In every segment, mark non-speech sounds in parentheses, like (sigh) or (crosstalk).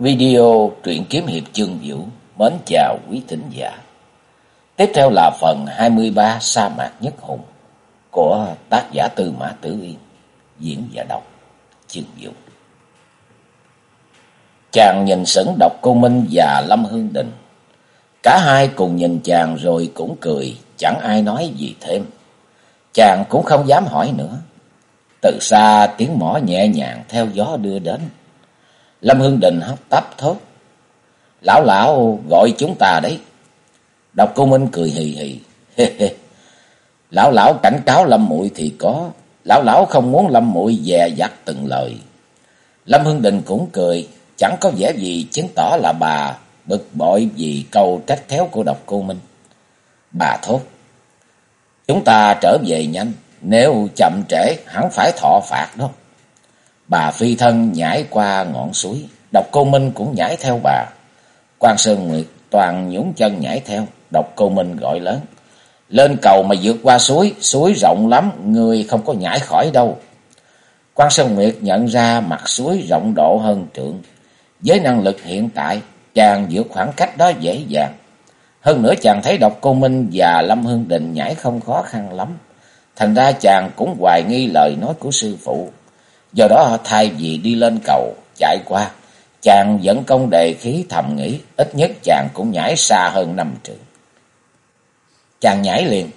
Video truyện kiếm hiệp chương vũ mến chào quý thính giả. Tiếp theo là phần 23 Sa mạc nhất hùng của tác giả Tư Mã Tử Yên, diễn giả đọc chương vũ. Chàng nhìn sững đọc cô Minh và Lâm Hương Đình. Cả hai cùng nhìn chàng rồi cũng cười, chẳng ai nói gì thêm. Chàng cũng không dám hỏi nữa. Từ xa tiếng mỏ nhẹ nhàng theo gió đưa đến. Lâm Hương Đình hấp tấp thốt. Lão lão gọi chúng ta đấy. Độc cô Minh cười hì hì. lão lão cảnh cáo Lâm muội thì có. Lão lão không muốn Lâm muội dè dặt từng lời. Lâm Hương Đình cũng cười. Chẳng có vẻ gì chứng tỏ là bà bực bội vì câu trách khéo của độc cô Minh. Bà thốt. Chúng ta trở về nhanh. Nếu chậm trễ, hẳn phải thọ phạt đó. Bà phi thân nhảy qua ngọn suối. Độc cô Minh cũng nhảy theo bà. quan Sơn Nguyệt toàn nhún chân nhảy theo. Độc cô Minh gọi lớn. Lên cầu mà vượt qua suối. Suối rộng lắm. Người không có nhảy khỏi đâu. quan Sơn Nguyệt nhận ra mặt suối rộng độ hơn trượng. Với năng lực hiện tại. Chàng vượt khoảng cách đó dễ dàng. Hơn nữa chàng thấy Độc Cô Minh và Lâm Hương Đình nhảy không khó khăn lắm. Thành ra chàng cũng hoài nghi lời nói của sư phụ. Do đó thay vì đi lên cầu chạy qua, chàng vẫn công đề khí thầm nghĩ, ít nhất chàng cũng nhảy xa hơn năm trượng. Chàng nhảy liền,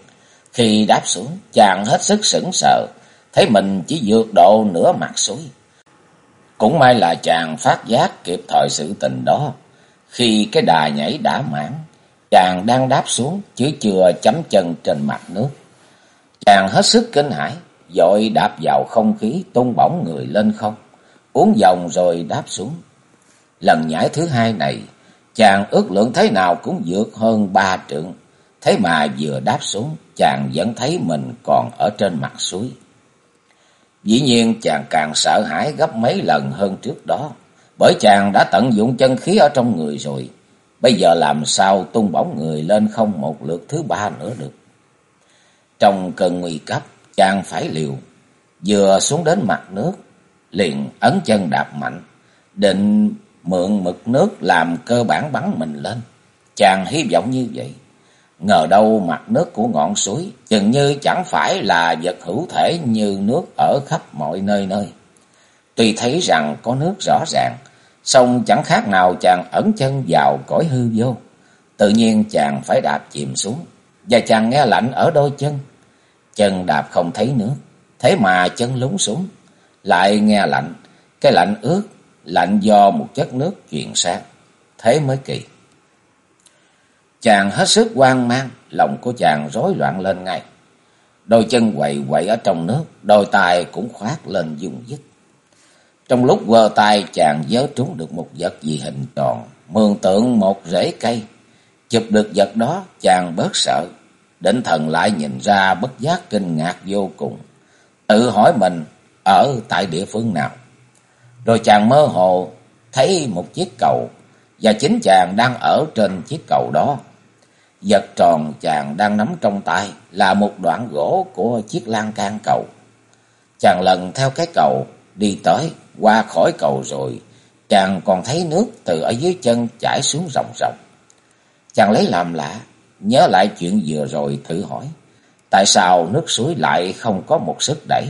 khi đáp xuống, chàng hết sức sững sờ, thấy mình chỉ vượt độ nửa mặt suối. Cũng may là chàng phát giác kịp thời sự tình đó, khi cái đà nhảy đã mãn, chàng đang đáp xuống chứ chưa chấm chân trên mặt nước. Chàng hết sức kinh hãi, dội đạp vào không khí tung bổng người lên không, uống vòng rồi đáp xuống. Lần nhảy thứ hai này, chàng ước lượng thế nào cũng vượt hơn ba trượng, thế mà vừa đáp xuống, chàng vẫn thấy mình còn ở trên mặt suối. Dĩ nhiên chàng càng sợ hãi gấp mấy lần hơn trước đó, bởi chàng đã tận dụng chân khí ở trong người rồi, bây giờ làm sao tung bổng người lên không một lượt thứ ba nữa được. Trong cơn nguy cấp, chàng phải liều, vừa xuống đến mặt nước, liền ấn chân đạp mạnh, định mượn mực nước làm cơ bản bắn mình lên. Chàng hy vọng như vậy. Ngờ đâu mặt nước của ngọn suối chừng như chẳng phải là vật hữu thể như nước ở khắp mọi nơi nơi. Tuy thấy rằng có nước rõ ràng, song chẳng khác nào chàng ẩn chân vào cõi hư vô. Tự nhiên chàng phải đạp chìm xuống, và chàng nghe lạnh ở đôi chân. Chân đạp không thấy nước, thế mà chân lún xuống, lại nghe lạnh, cái lạnh ướt, lạnh do một chất nước truyền sang, thế mới kỳ. Chàng hết sức hoang mang, lòng của chàng rối loạn lên ngay. Đôi chân quậy quậy ở trong nước, đôi tay cũng khoát lên dùng dứt. Trong lúc quơ tay chàng nhớ trúng được một vật gì hình tròn, mường tượng một rễ cây. Chụp được vật đó, chàng bớt sợ, Định thần lại nhìn ra bất giác kinh ngạc vô cùng. Tự hỏi mình ở tại địa phương nào. Rồi chàng mơ hồ thấy một chiếc cầu và chính chàng đang ở trên chiếc cầu đó. Vật tròn chàng đang nắm trong tay là một đoạn gỗ của chiếc lan can cầu. Chàng lần theo cái cầu đi tới, qua khỏi cầu rồi, chàng còn thấy nước từ ở dưới chân chảy xuống ròng ròng. Chàng lấy làm lạ, nhớ lại chuyện vừa rồi thử hỏi. Tại sao nước suối lại không có một sức đẩy,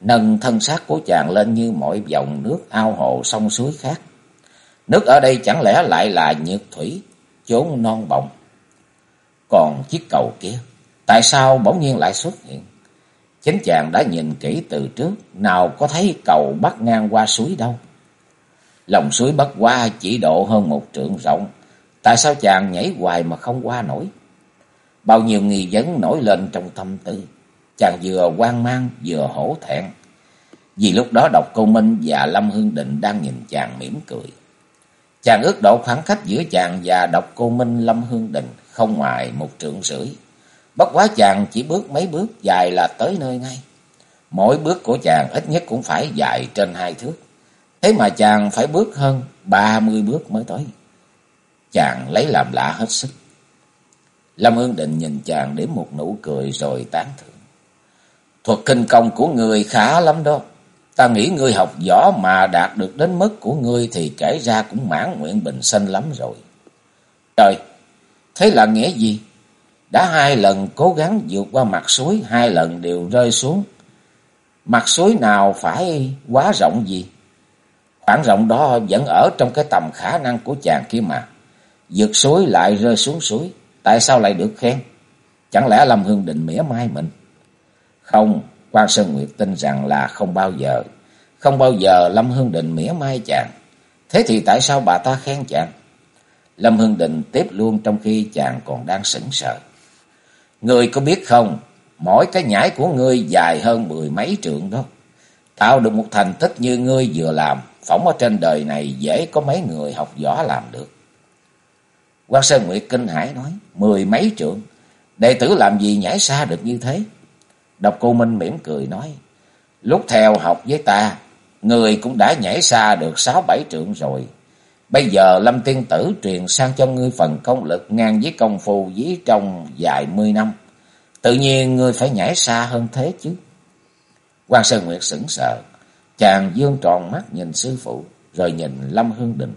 nâng thân xác của chàng lên như mọi dòng nước ao hồ sông suối khác. Nước ở đây chẳng lẽ lại là nhược thủy, chốn non bồng Còn chiếc cầu kia, tại sao bỗng nhiên lại xuất hiện? Chính chàng đã nhìn kỹ từ trước, nào có thấy cầu bắt ngang qua suối đâu. Lòng suối bắt qua chỉ độ hơn một trượng rộng, tại sao chàng nhảy hoài mà không qua nổi? Bao nhiêu nghi vấn nổi lên trong tâm tư. Chàng vừa hoang mang vừa hổ thẹn. Vì lúc đó độc cô Minh và Lâm Hương Định đang nhìn chàng mỉm cười. Chàng ước độ khoảng cách giữa chàng và độc cô Minh, Lâm Hương Định không ngoài một trượng rưỡi. Bất quá chàng chỉ bước mấy bước dài là tới nơi ngay. Mỗi bước của chàng ít nhất cũng phải dài trên hai thước. Thế mà chàng phải bước hơn ba mươi bước mới tới. Chàng lấy làm lạ hết sức. Lâm Hương Định nhìn chàng để một nụ cười rồi tán thưởng. Thuật kinh công của người khá lắm đó. Ta nghĩ ngươi học võ mà đạt được đến mức của ngươi thì kể ra cũng mãn nguyện bình sinh lắm rồi. Trời, thế là nghĩa gì? Đã hai lần cố gắng vượt qua mặt suối, hai lần đều rơi xuống. Mặt suối nào phải quá rộng gì? Khoảng rộng đó vẫn ở trong cái tầm khả năng của chàng kia mà. Vượt suối lại rơi xuống suối. Tại sao lại được khen? Chẳng lẽ Lâm Hương định mỉa mai mình? Không, quan Sơn Nguyệt tin rằng là không bao giờ. Không bao giờ Lâm Hương Định mỉa mai chàng. Thế thì tại sao bà ta khen chàng? Lâm Hương Định tiếp luôn trong khi chàng còn đang sững sờ. Ngươi có biết không, mỗi cái nhảy của ngươi dài hơn mười mấy trượng đó. Tạo được một thành tích như ngươi vừa làm, phỏng ở trên đời này dễ có mấy người học võ làm được. Quan Sơn Nguyệt kinh hãi nói, mười mấy trượng, đệ tử làm gì nhảy xa được như thế? Độc cô Minh mỉm cười nói, lúc theo học với ta, người cũng đã nhảy xa được sáu bảy trượng rồi. Bây giờ Lâm Tiên Tử truyền sang cho ngươi phần công lực ngang với công phu dí trong vài mươi năm. Tự nhiên ngươi phải nhảy xa hơn thế chứ. Quan Sơn Nguyệt sững sờ. Chàng dương tròn mắt nhìn sư phụ, rồi nhìn Lâm Hương Định.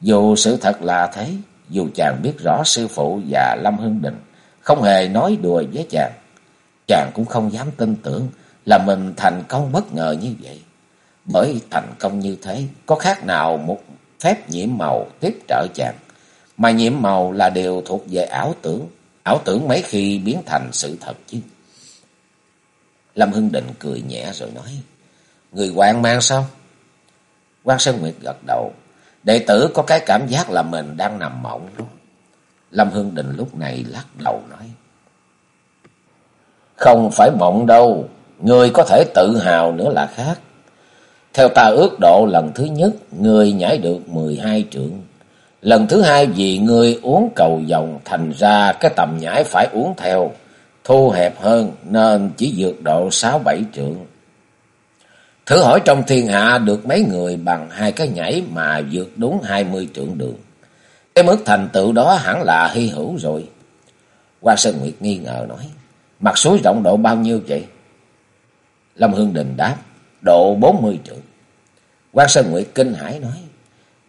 Dù sự thật là thế, dù chàng biết rõ sư phụ và Lâm hưng Định không hề nói đùa với chàng, chàng cũng không dám tin tưởng là mình thành công bất ngờ như vậy. Bởi thành công như thế, có khác nào một phép nhiễm màu tiếp trợ chàng, mà nhiễm màu là điều thuộc về ảo tưởng, ảo tưởng mấy khi biến thành sự thật chứ. Lâm Hưng Định cười nhẹ rồi nói, Người hoàng mang sao? Quan Sơn Nguyệt gật đầu, đệ tử có cái cảm giác là mình đang nằm mộng luôn. Lâm Hương Định lúc này lắc đầu nói, Không phải mộng đâu, người có thể tự hào nữa là khác. Theo ta ước độ lần thứ nhất, người nhảy được mười hai trượng. Lần thứ hai vì người uống cầu dòng thành ra cái tầm nhảy phải uống theo, thu hẹp hơn nên chỉ vượt độ sáu bảy trượng. Thử hỏi trong thiên hạ được mấy người bằng hai cái nhảy mà vượt đúng hai mươi trượng đường. Cái mức thành tựu đó hẳn là hy hữu rồi. Hoa Sơn Nguyệt nghi ngờ nói, mặt suối rộng độ bao nhiêu vậy? Lâm Hương Đình đáp, độ bốn mươi trượng. Quan Sơn Nguyệt kinh hãi nói,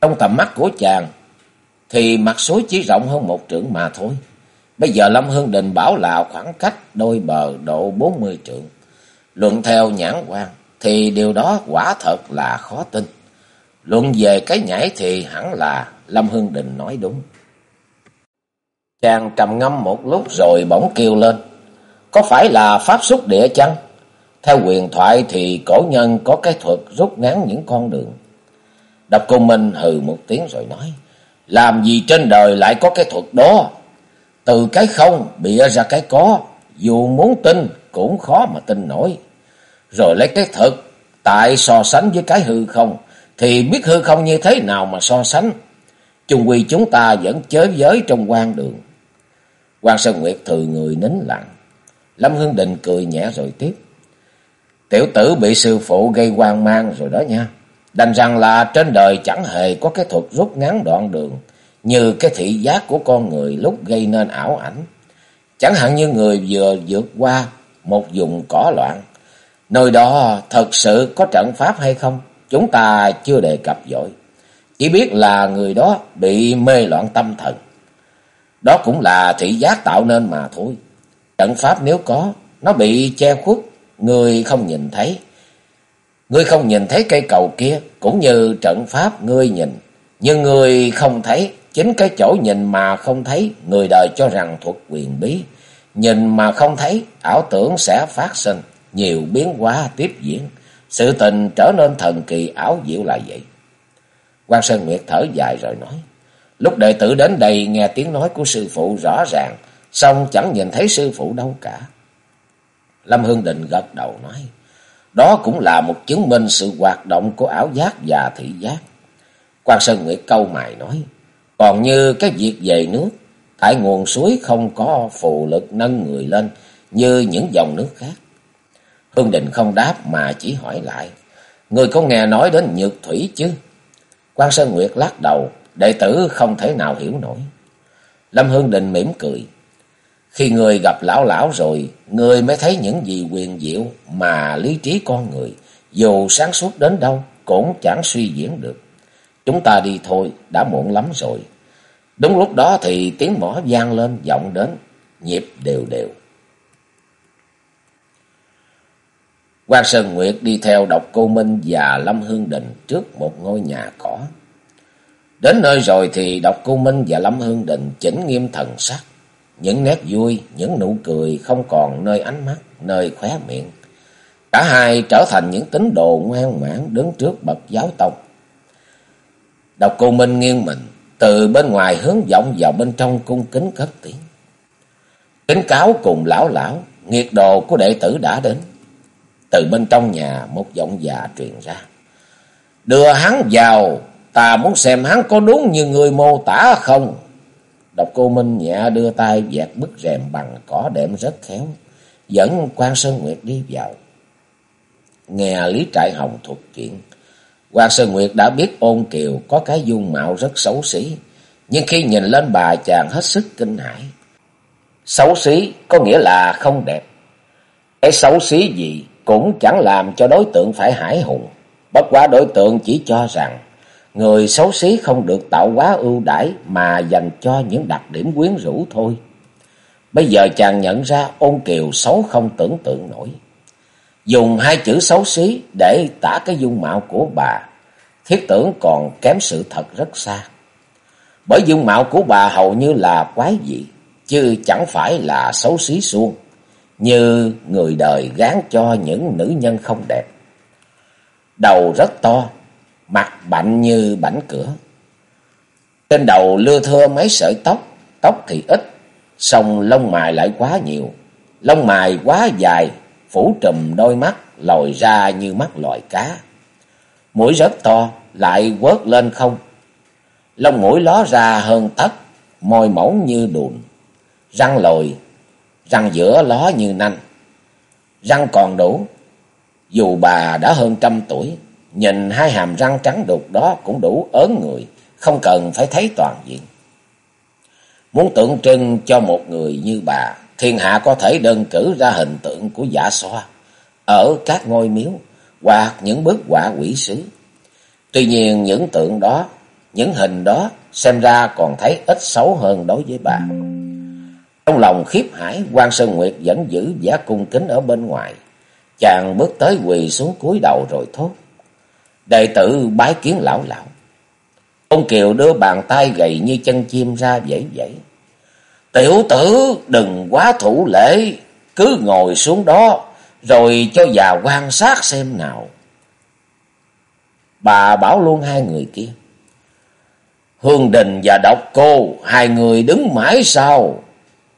trong tầm mắt của chàng thì mặt suối chỉ rộng hơn một trượng mà thôi. Bây giờ Lâm Hương Đình bảo là khoảng cách đôi bờ độ bốn mươi trượng. Luận theo nhãn quan thì điều đó quả thật là khó tin. Luận về cái nhảy thì hẳn là Lâm Hương Đình nói đúng. Chàng trầm ngâm một lúc rồi bỗng kêu lên. Có phải là pháp xúc địa chăng? Theo quyền thoại thì cổ nhân có cái thuật rút ngắn những con đường. Đập cô Minh hừ một tiếng rồi nói. Làm gì trên đời lại có cái thuật đó? Từ cái không bịa ra cái có. Dù muốn tin cũng khó mà tin nổi. Rồi lấy cái thực tại so sánh với cái hư không. Thì biết hư không như thế nào mà so sánh. Chung quy chúng ta vẫn chới giới trong quan đường. quan Sơn Nguyệt thừa người nín lặng. Lâm Hương Định cười nhẹ rồi tiếp. Tiểu tử bị sư phụ gây hoang mang rồi đó nha. Đành rằng là trên đời chẳng hề có cái thuật rút ngắn đoạn đường, như cái thị giác của con người lúc gây nên ảo ảnh. Chẳng hạn như người vừa vượt qua một vùng cỏ loạn. Nơi đó thật sự có trận pháp hay không? Chúng ta chưa đề cập dội. Chỉ biết là người đó bị mê loạn tâm thần. Đó cũng là thị giác tạo nên mà thôi. Trận pháp nếu có, nó bị che khuất người không nhìn thấy. Ngươi không nhìn thấy cây cầu kia, cũng như trận pháp ngươi nhìn. Nhưng người không thấy, chính cái chỗ nhìn mà không thấy, người đời cho rằng thuật quyền bí. Nhìn mà không thấy, ảo tưởng sẽ phát sinh, nhiều biến hóa tiếp diễn. Sự tình trở nên thần kỳ ảo diệu là vậy. quan Sơn Nguyệt thở dài rồi nói. Lúc đệ tử đến đây nghe tiếng nói của sư phụ rõ ràng, xong chẳng nhìn thấy sư phụ đâu cả. Lâm Hương Định gật đầu nói. Đó cũng là một chứng minh sự hoạt động của ảo giác và thị giác. Quan Sơn Nguyệt câu mài nói. Còn như cái việc về nước, tại nguồn suối không có phù lực nâng người lên như những dòng nước khác. Hương Định không đáp mà chỉ hỏi lại. Người có nghe nói đến nhược thủy chứ? Quan Sơn Nguyệt lắc đầu, đệ tử không thể nào hiểu nổi. Lâm Hương Định mỉm cười. Khi người gặp lão lão rồi, người mới thấy những gì quyền diệu mà lý trí con người Dù sáng suốt đến đâu cũng chẳng suy diễn được. Chúng ta đi thôi, đã muộn lắm rồi. Đúng lúc đó thì tiếng mỏ vang lên vọng đến, nhịp đều đều. Quang Sơn Nguyệt đi theo độc cô Minh và Lâm Hương Đình trước một ngôi nhà cỏ. Đến nơi rồi thì độc cô Minh và Lâm Hương Đình chỉnh nghiêm thần sắc. Những nét vui, những nụ cười không còn nơi ánh mắt, nơi khóe miệng. Cả hai trở thành những tín đồ ngoan ngoãn đứng trước bậc giáo tông. Độc cô Minh nghiêng mình, từ bên ngoài hướng vọng vào bên trong cung kính cất tiếng. Kính cáo cùng lão lão, nghiệt đồ của đệ tử đã đến. Từ bên trong nhà một giọng già truyền ra. Đưa hắn vào, ta muốn xem hắn có đúng như người mô tả không? Độc cô Minh nhẹ đưa tay dẹt bức rèm bằng cỏ đệm rất khéo, dẫn quan Sơn Nguyệt đi vào. Nghe Lý Trại Hồng thuật chuyện, quan Sơn Nguyệt đã biết ôn kiều có cái dung mạo rất xấu xí, nhưng khi nhìn lên bà chàng hết sức kinh hãi. Xấu xí có nghĩa là không đẹp. Cái xấu xí gì cũng chẳng làm cho đối tượng phải hải hùng. Bất quá đối tượng chỉ cho rằng người xấu xí không được tạo quá ưu đãi mà dành cho những đặc điểm quyến rũ thôi. Bây giờ chàng nhận ra ôn kiều xấu không tưởng tượng nổi. Dùng hai chữ xấu xí để tả cái dung mạo của bà, thiết tưởng còn kém sự thật rất xa. Bởi dung mạo của bà hầu như là quái dị, chứ chẳng phải là xấu xí xuông như người đời gán cho những nữ nhân không đẹp. Đầu rất to, mặt bạnh như bảnh cửa. Trên đầu lưa thưa mấy sợi tóc, tóc thì ít, song lông mày lại quá nhiều. Lông mày quá dài, phủ trùm đôi mắt, lòi ra như mắt loài cá. Mũi rất to, lại quớt lên không. Lông mũi ló ra hơn tấc, môi mỏng như đùn, răng lồi răng giữa ló như nanh. Răng còn đủ, dù bà đã hơn trăm tuổi, nhìn hai hàm răng trắng đục đó cũng đủ ớn người, không cần phải thấy toàn diện. Muốn tượng trưng cho một người như bà, thiên hạ có thể đơn cử ra hình tượng của giả xoa ở các ngôi miếu hoặc những bức họa quỷ sứ. Tuy nhiên những tượng đó, những hình đó xem ra còn thấy ít xấu hơn đối với bà. Trong lòng khiếp hải, quan Sơn Nguyệt vẫn giữ giá cung kính ở bên ngoài. Chàng bước tới quỳ xuống cúi đầu rồi thốt. Đệ tử bái kiến lão lão. Ông Kiều đưa bàn tay gầy như chân chim ra dãy dãy. Tiểu tử đừng quá thủ lễ, cứ ngồi xuống đó rồi cho già quan sát xem nào. Bà bảo luôn hai người kia. Hương Đình và Độc Cô, hai người đứng mãi sau.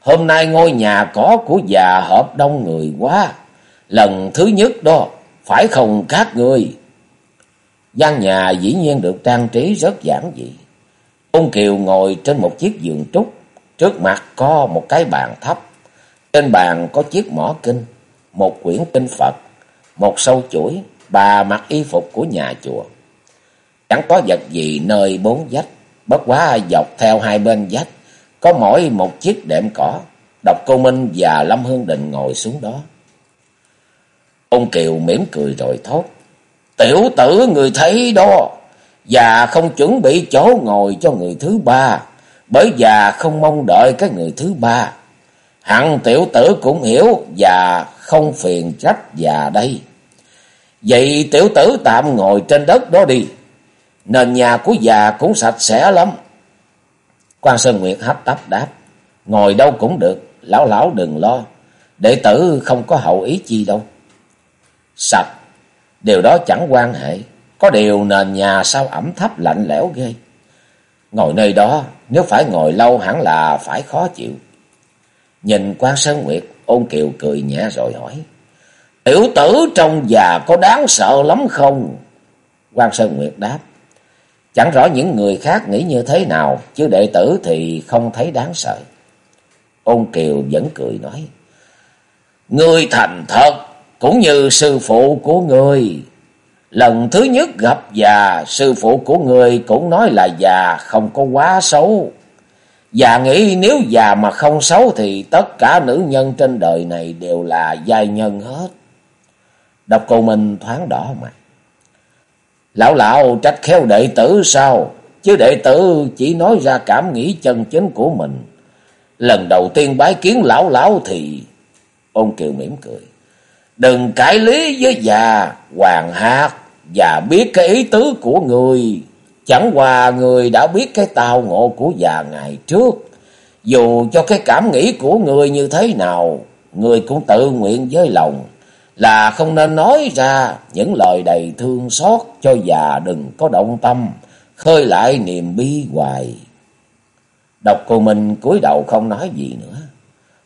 Hôm nay ngôi nhà có của già hợp đông người quá. Lần thứ nhất đó, phải không các người? gian nhà dĩ nhiên được trang trí rất giản dị. ông Kiều ngồi trên một chiếc giường trúc, trước mặt có một cái bàn thấp. Trên bàn có chiếc mỏ kinh, một quyển kinh Phật, một sâu chuỗi, bà mặc y phục của nhà chùa. Chẳng có vật gì nơi bốn vách, bất quá dọc theo hai bên vách có mỗi một chiếc đệm cỏ, Độc Cô Minh và Lâm Hương Định ngồi xuống đó. Ông Kiều mỉm cười rồi thốt. Tiểu tử người thấy đó, già không chuẩn bị chỗ ngồi cho người thứ ba, bởi già không mong đợi cái người thứ ba. Hẳn tiểu tử cũng hiểu và không phiền trách già đây. Vậy tiểu tử tạm ngồi trên đất đó đi. Nền nhà của già cũng sạch sẽ lắm quan Sơn Nguyệt hấp tấp đáp. Ngồi đâu cũng được, lão lão đừng lo. Đệ tử không có hậu ý chi đâu. Sạch, điều đó chẳng quan hệ. Có điều nền nhà sao ẩm thấp lạnh lẽo ghê. Ngồi nơi đó, nếu phải ngồi lâu hẳn là phải khó chịu. Nhìn quan Sơn Nguyệt, ôn kiều cười nhẹ rồi hỏi. Tiểu tử trong già có đáng sợ lắm không? quan Sơn Nguyệt đáp. Chẳng rõ những người khác nghĩ như thế nào, chứ đệ tử thì không thấy đáng sợ. Ôn Kiều vẫn cười nói. Ngươi thành thật, cũng như sư phụ của ngươi. Lần thứ nhất gặp già, sư phụ của ngươi cũng nói là già không có quá xấu. Già nghĩ nếu già mà không xấu thì tất cả nữ nhân trên đời này đều là giai nhân hết. Độc cô Minh thoáng đỏ mặt. Lão lão trách khéo đệ tử sao? Chứ đệ tử chỉ nói ra cảm nghĩ chân chính của mình. Lần đầu tiên bái kiến lão lão thì... Ôn Kiều mỉm cười. Đừng cãi lý với già, hoàng hát, già biết cái ý tứ của người. Chẳng qua người đã biết cái tao ngộ của già ngày trước. Dù cho cái cảm nghĩ của người như thế nào, người cũng tự nguyện với lòng là không nên nói ra những lời đầy thương xót cho già đừng có động tâm, khơi lại niềm bi hoài. Độc cô Minh cúi đầu không nói gì nữa.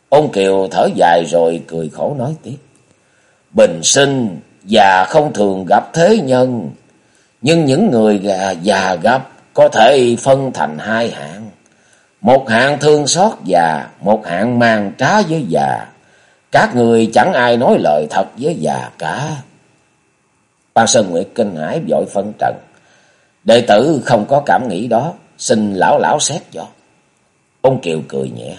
Ông Kiều thở dài rồi cười khổ nói tiếp. Bình sinh già không thường gặp thế nhân, nhưng những người già, già gặp có thể phân thành hai hạng. Một hạng thương xót già, một hạng mang trá với già. Các người chẳng ai nói lời thật với già cả. Quan Sơn Nguyệt kinh hãi vội phân trần. Đệ tử không có cảm nghĩ đó, xin lão lão xét cho. Ông Kiều cười nhẹ.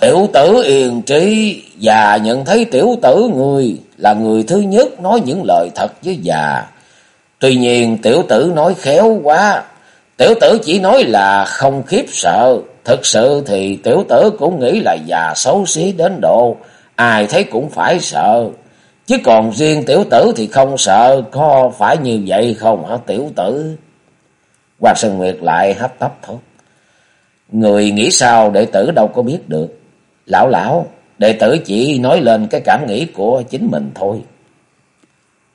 Tiểu tử yên trí, già nhận thấy tiểu tử người là người thứ nhất nói những lời thật với già. Tuy nhiên tiểu tử nói khéo quá, tiểu tử chỉ nói là không khiếp sợ. Thực sự thì tiểu tử cũng nghĩ là già xấu xí đến độ, ai thấy cũng phải sợ. Chứ còn riêng tiểu tử thì không sợ, có phải như vậy không hả tiểu tử? Hoàng Sơn Nguyệt lại hấp tấp thốt. Người nghĩ sao đệ tử đâu có biết được. Lão lão, đệ tử chỉ nói lên cái cảm nghĩ của chính mình thôi.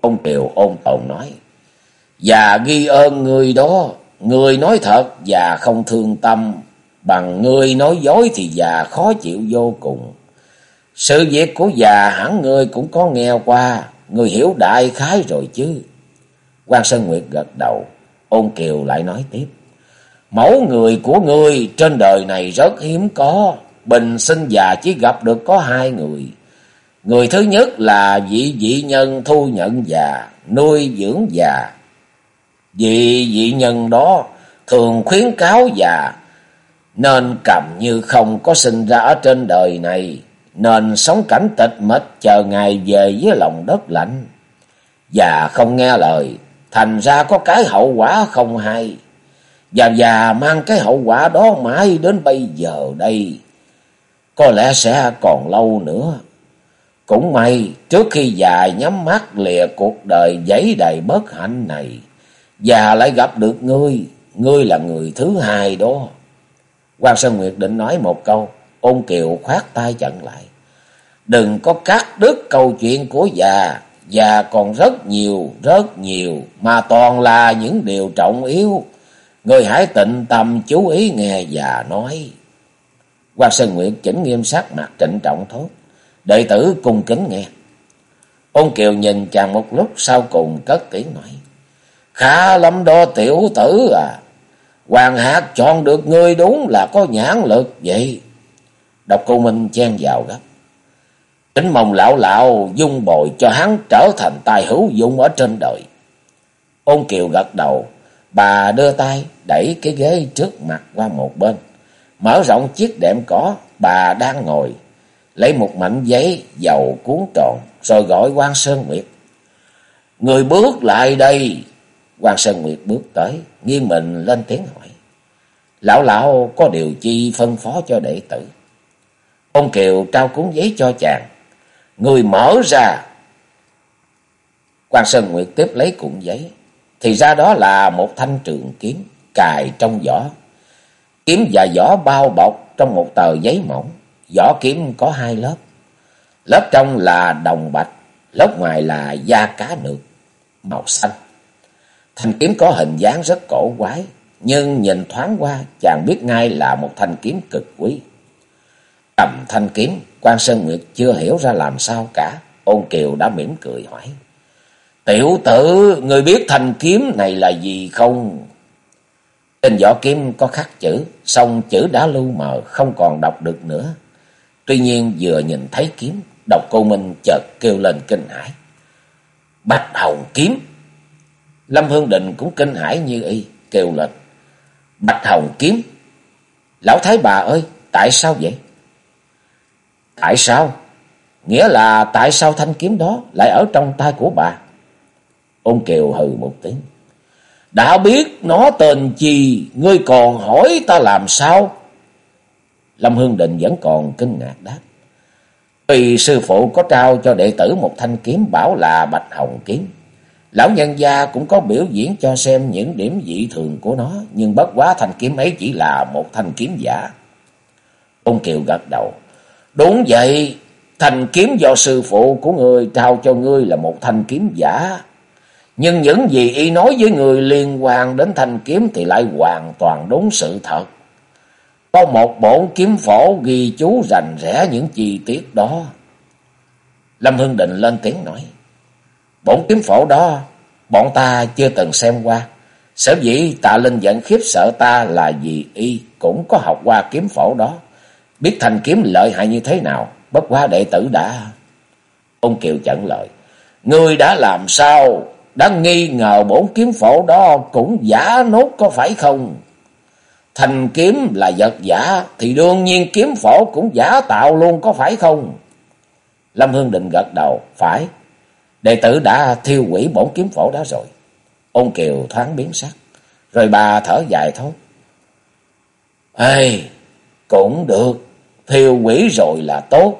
Ông Triều ôn tồn nói. Và ghi ơn người đó, người nói thật và không thương tâm. Bằng người nói dối thì già khó chịu vô cùng. Sự việc của già hẳn người cũng có nghe qua, người hiểu đại khái rồi chứ. quan Sơn Nguyệt gật đầu, ôn kiều lại nói tiếp. Mẫu người của ngươi trên đời này rất hiếm có, bình sinh già chỉ gặp được có hai người. Người thứ nhất là vị vị nhân thu nhận già, nuôi dưỡng già. Vị vị nhân đó thường khuyến cáo già, nên cầm như không có sinh ra ở trên đời này, nên sống cảnh tịch mịch chờ ngày về với lòng đất lạnh. Và không nghe lời, thành ra có cái hậu quả không hay. Và già mang cái hậu quả đó mãi đến bây giờ đây. Có lẽ sẽ còn lâu nữa. Cũng may trước khi già nhắm mắt lìa cuộc đời giấy đầy bất hạnh này. Già lại gặp được ngươi. Ngươi là người thứ hai đó. Quan Sơn Nguyệt định nói một câu. Ôn Kiều khoát tay chặn lại. Đừng có cắt đứt câu chuyện của già. Già còn rất nhiều, rất nhiều. Mà toàn là những điều trọng yếu. Người hãy tịnh tâm chú ý nghe già nói. Quan Sơn Nguyệt chỉnh nghiêm sắc mặt trịnh trọng thốt. Đệ tử cung kính nghe. Ôn Kiều nhìn chàng một lúc sau cùng cất tiếng nói. Khá lắm đó tiểu tử à. Hoàng hạt chọn được ngươi đúng là có nhãn lực vậy. Độc cô Minh chen vào gấp. Kính mong lão lão dung bồi cho hắn trở thành tài hữu dụng ở trên đời. Ôn Kiều gật đầu. Bà đưa tay đẩy cái ghế trước mặt qua một bên. Mở rộng chiếc đệm cỏ bà đang ngồi. Lấy một mảnh giấy dầu cuốn tròn rồi gọi quan Sơn Nguyệt. Người bước lại đây. quan Sơn Nguyệt bước tới, nghiêng mình lên tiếng hỏi. Lão lão có điều chi phân phó cho đệ tử. Ông Kiều trao cuốn giấy cho chàng. Người mở ra. quan Sơn Nguyệt tiếp lấy cuộn giấy. Thì ra đó là một thanh trường kiếm cài trong vỏ. Kiếm và vỏ bao bọc trong một tờ giấy mỏng. Vỏ kiếm có hai lớp. Lớp trong là đồng bạch, lớp ngoài là da cá nược, màu xanh. Thanh kiếm có hình dáng rất cổ quái, nhưng nhìn thoáng qua chàng biết ngay là một thanh kiếm cực quý. Cầm thanh kiếm, quan Sơn Nguyệt chưa hiểu ra làm sao cả. Ôn Kiều đã mỉm cười hỏi. Tiểu tử, người biết thanh kiếm này là gì không? Trên vỏ kiếm có khắc chữ, song chữ đã lưu mờ, không còn đọc được nữa. Tuy nhiên vừa nhìn thấy kiếm, độc cô Minh chợt kêu lên kinh hãi. Bạch hồng kiếm! Lâm Hương Định cũng kinh hãi như y, kêu lên. Bạch hồng kiếm! Lão Thái bà ơi, tại sao vậy? Tại sao? Nghĩa là tại sao thanh kiếm đó lại ở trong tay của bà? Ôn Kiều hừ một tiếng. Đã biết nó tên gì, ngươi còn hỏi ta làm sao? Lâm Hương Định vẫn còn kinh ngạc đáp. Vì sư phụ có trao cho đệ tử một thanh kiếm bảo là Bạch Hồng Kiếm. Lão nhân gia cũng có biểu diễn cho xem những điểm dị thường của nó, nhưng bất quá thanh kiếm ấy chỉ là một thanh kiếm giả. Ông Kiều gật đầu. Đúng vậy, thanh kiếm do sư phụ của người trao cho ngươi là một thanh kiếm giả. Nhưng những gì y nói với người liên quan đến thanh kiếm thì lại hoàn toàn đúng sự thật. Có một bổn kiếm phổ ghi chú rành rẽ những chi tiết đó. Lâm Hưng Định lên tiếng nói. Bổn kiếm phổ đó, bọn ta chưa từng xem qua. Sở dĩ tạ linh giận khiếp sợ ta là vì y cũng có học qua kiếm phổ đó. Biết thanh kiếm lợi hại như thế nào, bất quá đệ tử đã... Ông Kiều chận lời. Ngươi đã làm sao? Đã nghi ngờ bổn kiếm phổ đó cũng giả nốt có phải không? Thành kiếm là vật giả, thì đương nhiên kiếm phổ cũng giả tạo luôn có phải không? Lâm Hương Định gật đầu, phải. Đệ tử đã thiêu quỷ bổn kiếm phổ đó rồi. ông Kiều thoáng biến sắc, rồi bà thở dài thôi. Ê, cũng được, thiêu quỷ rồi là tốt.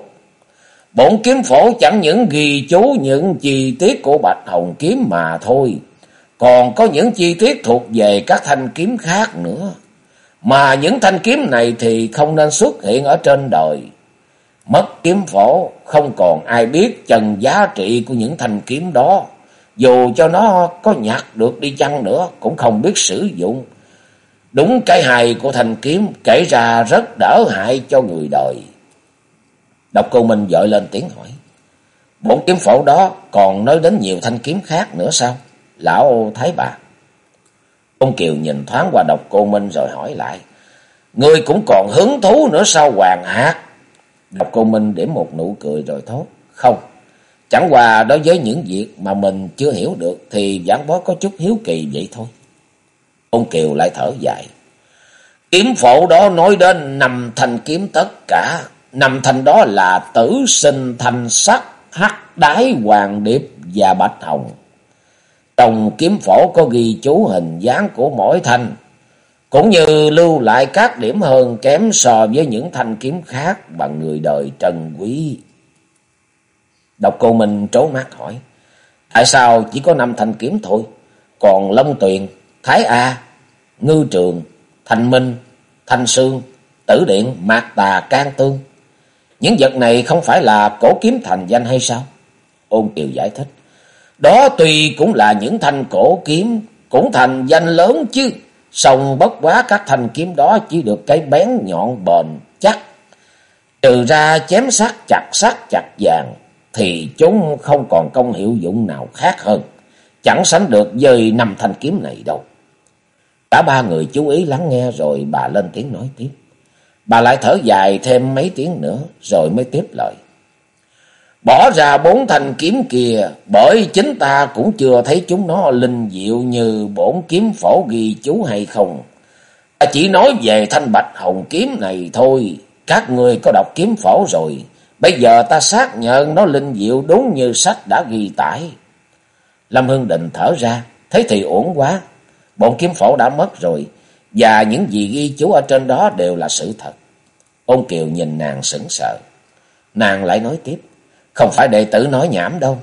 Bổn kiếm phổ chẳng những ghi chú những chi tiết của Bạch Hồng kiếm mà thôi, còn có những chi tiết thuộc về các thanh kiếm khác nữa. Mà những thanh kiếm này thì không nên xuất hiện ở trên đời. Mất kiếm phổ, không còn ai biết trần giá trị của những thanh kiếm đó. Dù cho nó có nhặt được đi chăng nữa, cũng không biết sử dụng. Đúng cái hài của thanh kiếm kể ra rất đỡ hại cho người đời. Độc cô Minh dội lên tiếng hỏi. Bốn kiếm phổ đó còn nói đến nhiều thanh kiếm khác nữa sao? Lão Thái Bà. Ông Kiều nhìn thoáng qua độc cô Minh rồi hỏi lại. Ngươi cũng còn hứng thú nữa sao Hoàng Hạc? Độc cô Minh để một nụ cười rồi thốt. Không, chẳng qua đối với những việc mà mình chưa hiểu được thì giảng bó có chút hiếu kỳ vậy thôi. Ông Kiều lại thở dài. Kiếm phổ đó nói đến năm thanh kiếm tất cả. Năm thanh đó là tử sinh thanh sắc, hắc đái hoàng điệp và bạch hồng. Trong kiếm phổ có ghi chú hình dáng của mỗi thanh, cũng như lưu lại các điểm hơn kém so với những thanh kiếm khác bằng người đời trần quý. Độc cô Minh trố mắt hỏi, tại sao chỉ có năm thanh kiếm thôi, còn Long Tuyền, Thái A, Ngư Trường, Thanh Minh, Thanh Sương, Tử Điện, Mạc Tà, Can Tương. Những vật này không phải là cổ kiếm thành danh hay sao? Ôn Kiều giải thích. Đó tuy cũng là những thanh cổ kiếm, cũng thành danh lớn chứ. song bất quá các thanh kiếm đó chỉ được cái bén nhọn bền chắc. Trừ ra chém sát chặt sát chặt vàng, thì chúng không còn công hiệu dụng nào khác hơn. Chẳng sánh được với năm thanh kiếm này đâu. Cả ba người chú ý lắng nghe rồi bà lên tiếng nói tiếp. Bà lại thở dài thêm mấy tiếng nữa rồi mới tiếp lời. Bỏ ra bốn thanh kiếm kia, bởi chính ta cũng chưa thấy chúng nó linh diệu như bổn kiếm phổ ghi chú hay không. Ta chỉ nói về thanh bạch hồng kiếm này thôi, các người có đọc kiếm phổ rồi. Bây giờ ta xác nhận nó linh diệu đúng như sách đã ghi tải. Lâm Hưng Định thở ra, thấy thì ổn quá. Bổn kiếm phổ đã mất rồi, và những gì ghi chú ở trên đó đều là sự thật. Ôn Kiều nhìn nàng sững sờ. Nàng lại nói tiếp. Không phải đệ tử nói nhảm đâu.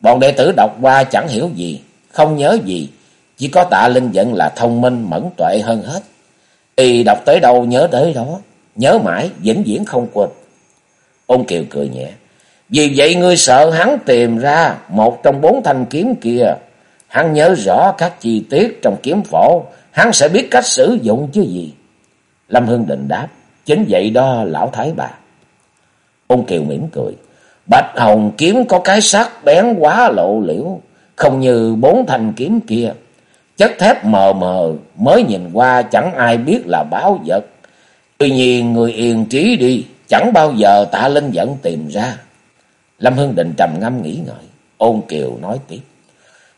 Bọn đệ tử đọc qua chẳng hiểu gì, không nhớ gì. Chỉ có tạ linh dẫn là thông minh mẫn tuệ hơn hết. Y đọc tới đâu nhớ tới đó. Nhớ mãi, vĩnh viễn không quên. Ôn Kiều cười nhẹ. Vì vậy ngươi sợ hắn tìm ra một trong bốn thanh kiếm kia. Hắn nhớ rõ các chi tiết trong kiếm phổ. Hắn sẽ biết cách sử dụng chứ gì. Lâm Hương Định đáp. Chính vậy đó lão thái bà. Ôn Kiều mỉm cười. Bạch hồng kiếm có cái sắc bén quá lộ liễu, không như bốn thanh kiếm kia. Chất thép mờ mờ, mới nhìn qua chẳng ai biết là báo vật. Tuy nhiên người yên trí đi, chẳng bao giờ tạ linh dẫn tìm ra. Lâm Hưng Định trầm ngâm nghĩ ngợi, ôn kiều nói tiếp.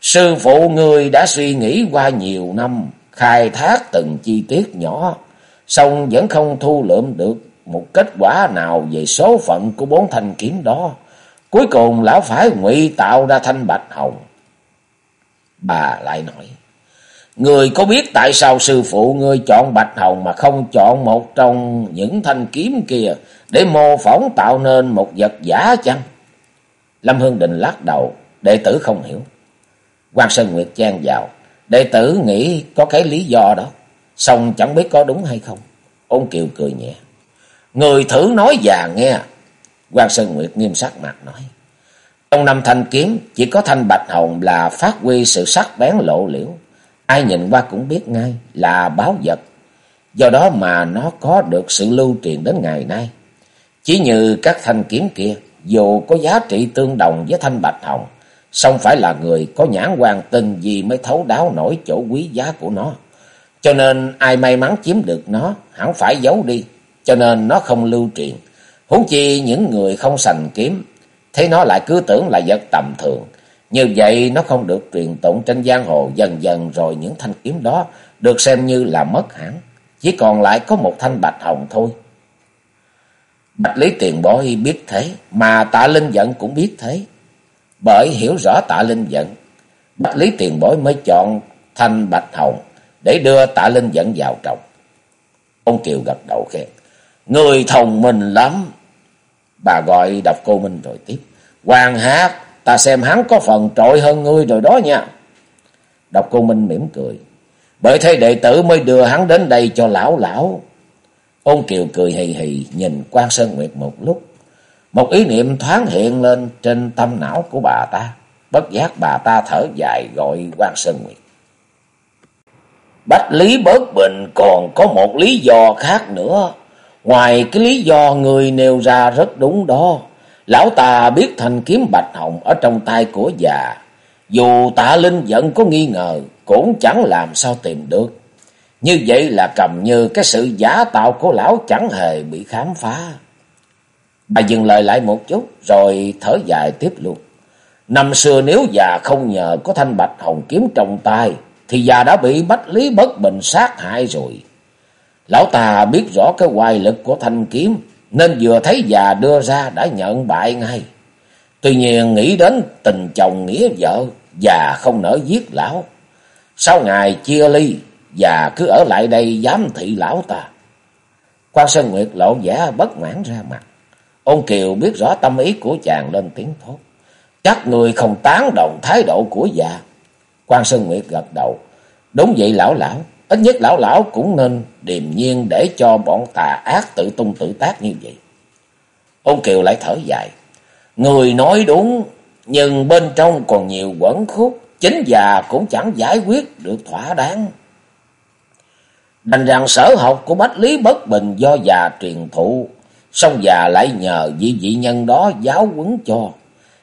Sư phụ người đã suy nghĩ qua nhiều năm, khai thác từng chi tiết nhỏ, song vẫn không thu lượm được một kết quả nào về số phận của bốn thanh kiếm đó. Cuối cùng lão phải ngụy tạo ra thanh bạch hồng. Bà lại nói. Người có biết tại sao sư phụ ngươi chọn bạch hồng mà không chọn một trong những thanh kiếm kia để mô phỏng tạo nên một vật giả chăng? Lâm Hương Định lắc đầu, đệ tử không hiểu quan Sơn Nguyệt chen vào, đệ tử nghĩ có cái lý do đó, xong chẳng biết có đúng hay không. Ôn Kiều cười nhẹ. Người thử nói già nghe. quan Sơn Nguyệt nghiêm sắc mặt nói. Trong năm thanh kiếm, chỉ có thanh bạch hồng là phát huy sự sắc bén lộ liễu. Ai nhìn qua cũng biết ngay là báo vật. Do đó mà nó có được sự lưu truyền đến ngày nay. Chỉ như các thanh kiếm kia, dù có giá trị tương đồng với thanh bạch hồng, song phải là người có nhãn quan tinh gì mới thấu đáo nổi chỗ quý giá của nó. Cho nên ai may mắn chiếm được nó, hẳn phải giấu đi, cho nên nó không lưu truyền. Huống chi những người không sành kiếm, thấy nó lại cứ tưởng là vật tầm thường. Như vậy nó không được truyền tụng trên giang hồ dần dần rồi những thanh kiếm đó được xem như là mất hẳn. Chỉ còn lại có một thanh bạch hồng thôi. Bạch Lý Tiền Bối biết thế, mà tạ Linh Dận cũng biết thế. Bởi hiểu rõ tạ Linh vận. Bách Lý Tiền Bối mới chọn thanh bạch hồng để đưa tạ Linh Vận vào trọng. Ông Kiều gật đầu khen, người thông minh lắm. Bà gọi đọc cô Minh rồi tiếp, Hoàng Hát, ta xem hắn có phần trội hơn ngươi rồi đó nha. Đọc cô Minh mỉm cười, bởi thế đệ tử mới đưa hắn đến đây cho lão lão. Ông Kiều cười hì hì nhìn quan Sơn Nguyệt một lúc. Một ý niệm thoáng hiện lên trên tâm não của bà ta. Bất giác bà ta thở dài gọi quan Sơn Nguyệt. Bách Lý Bớt Bình còn có một lý do khác nữa. Ngoài cái lý do người nêu ra rất đúng đó. Lão ta biết thanh kiếm bạch hồng ở trong tay của già. Dù tạ linh vẫn có nghi ngờ, cũng chẳng làm sao tìm được. Như vậy là cầm như cái sự giả tạo của lão chẳng hề bị khám phá. Bà dừng lời lại một chút, rồi thở dài tiếp luôn. Năm xưa nếu già không nhờ có thanh bạch hồng kiếm trong tay, thì già đã bị bách lý bất bình sát hại rồi. Lão ta biết rõ cái hoài lực của thanh kiếm, nên vừa thấy già đưa ra đã nhận bại ngay. Tuy nhiên nghĩ đến tình chồng nghĩa vợ, già không nỡ giết lão. Sau ngày chia ly, già cứ ở lại đây giám thị lão ta. Quan Sơn Nguyệt lộ vẻ bất mãn ra mặt. Ôn Kiều biết rõ tâm ý của chàng lên tiếng thốt. Chắc người không tán đồng thái độ của già. Quan Sơn Nguyệt gật đầu. Đúng vậy lão lão. Ít nhất lão lão cũng nên điềm nhiên để cho bọn tà ác tự tung tự tác như vậy. Ôn Kiều lại thở dài. Người nói đúng, nhưng bên trong còn nhiều quẩn khúc. Chính già cũng chẳng giải quyết được thỏa đáng. Đành rằng sở học của Bách Lý Bất Bình do già truyền thụ, Xong già lại nhờ vị vị nhân đó giáo huấn cho.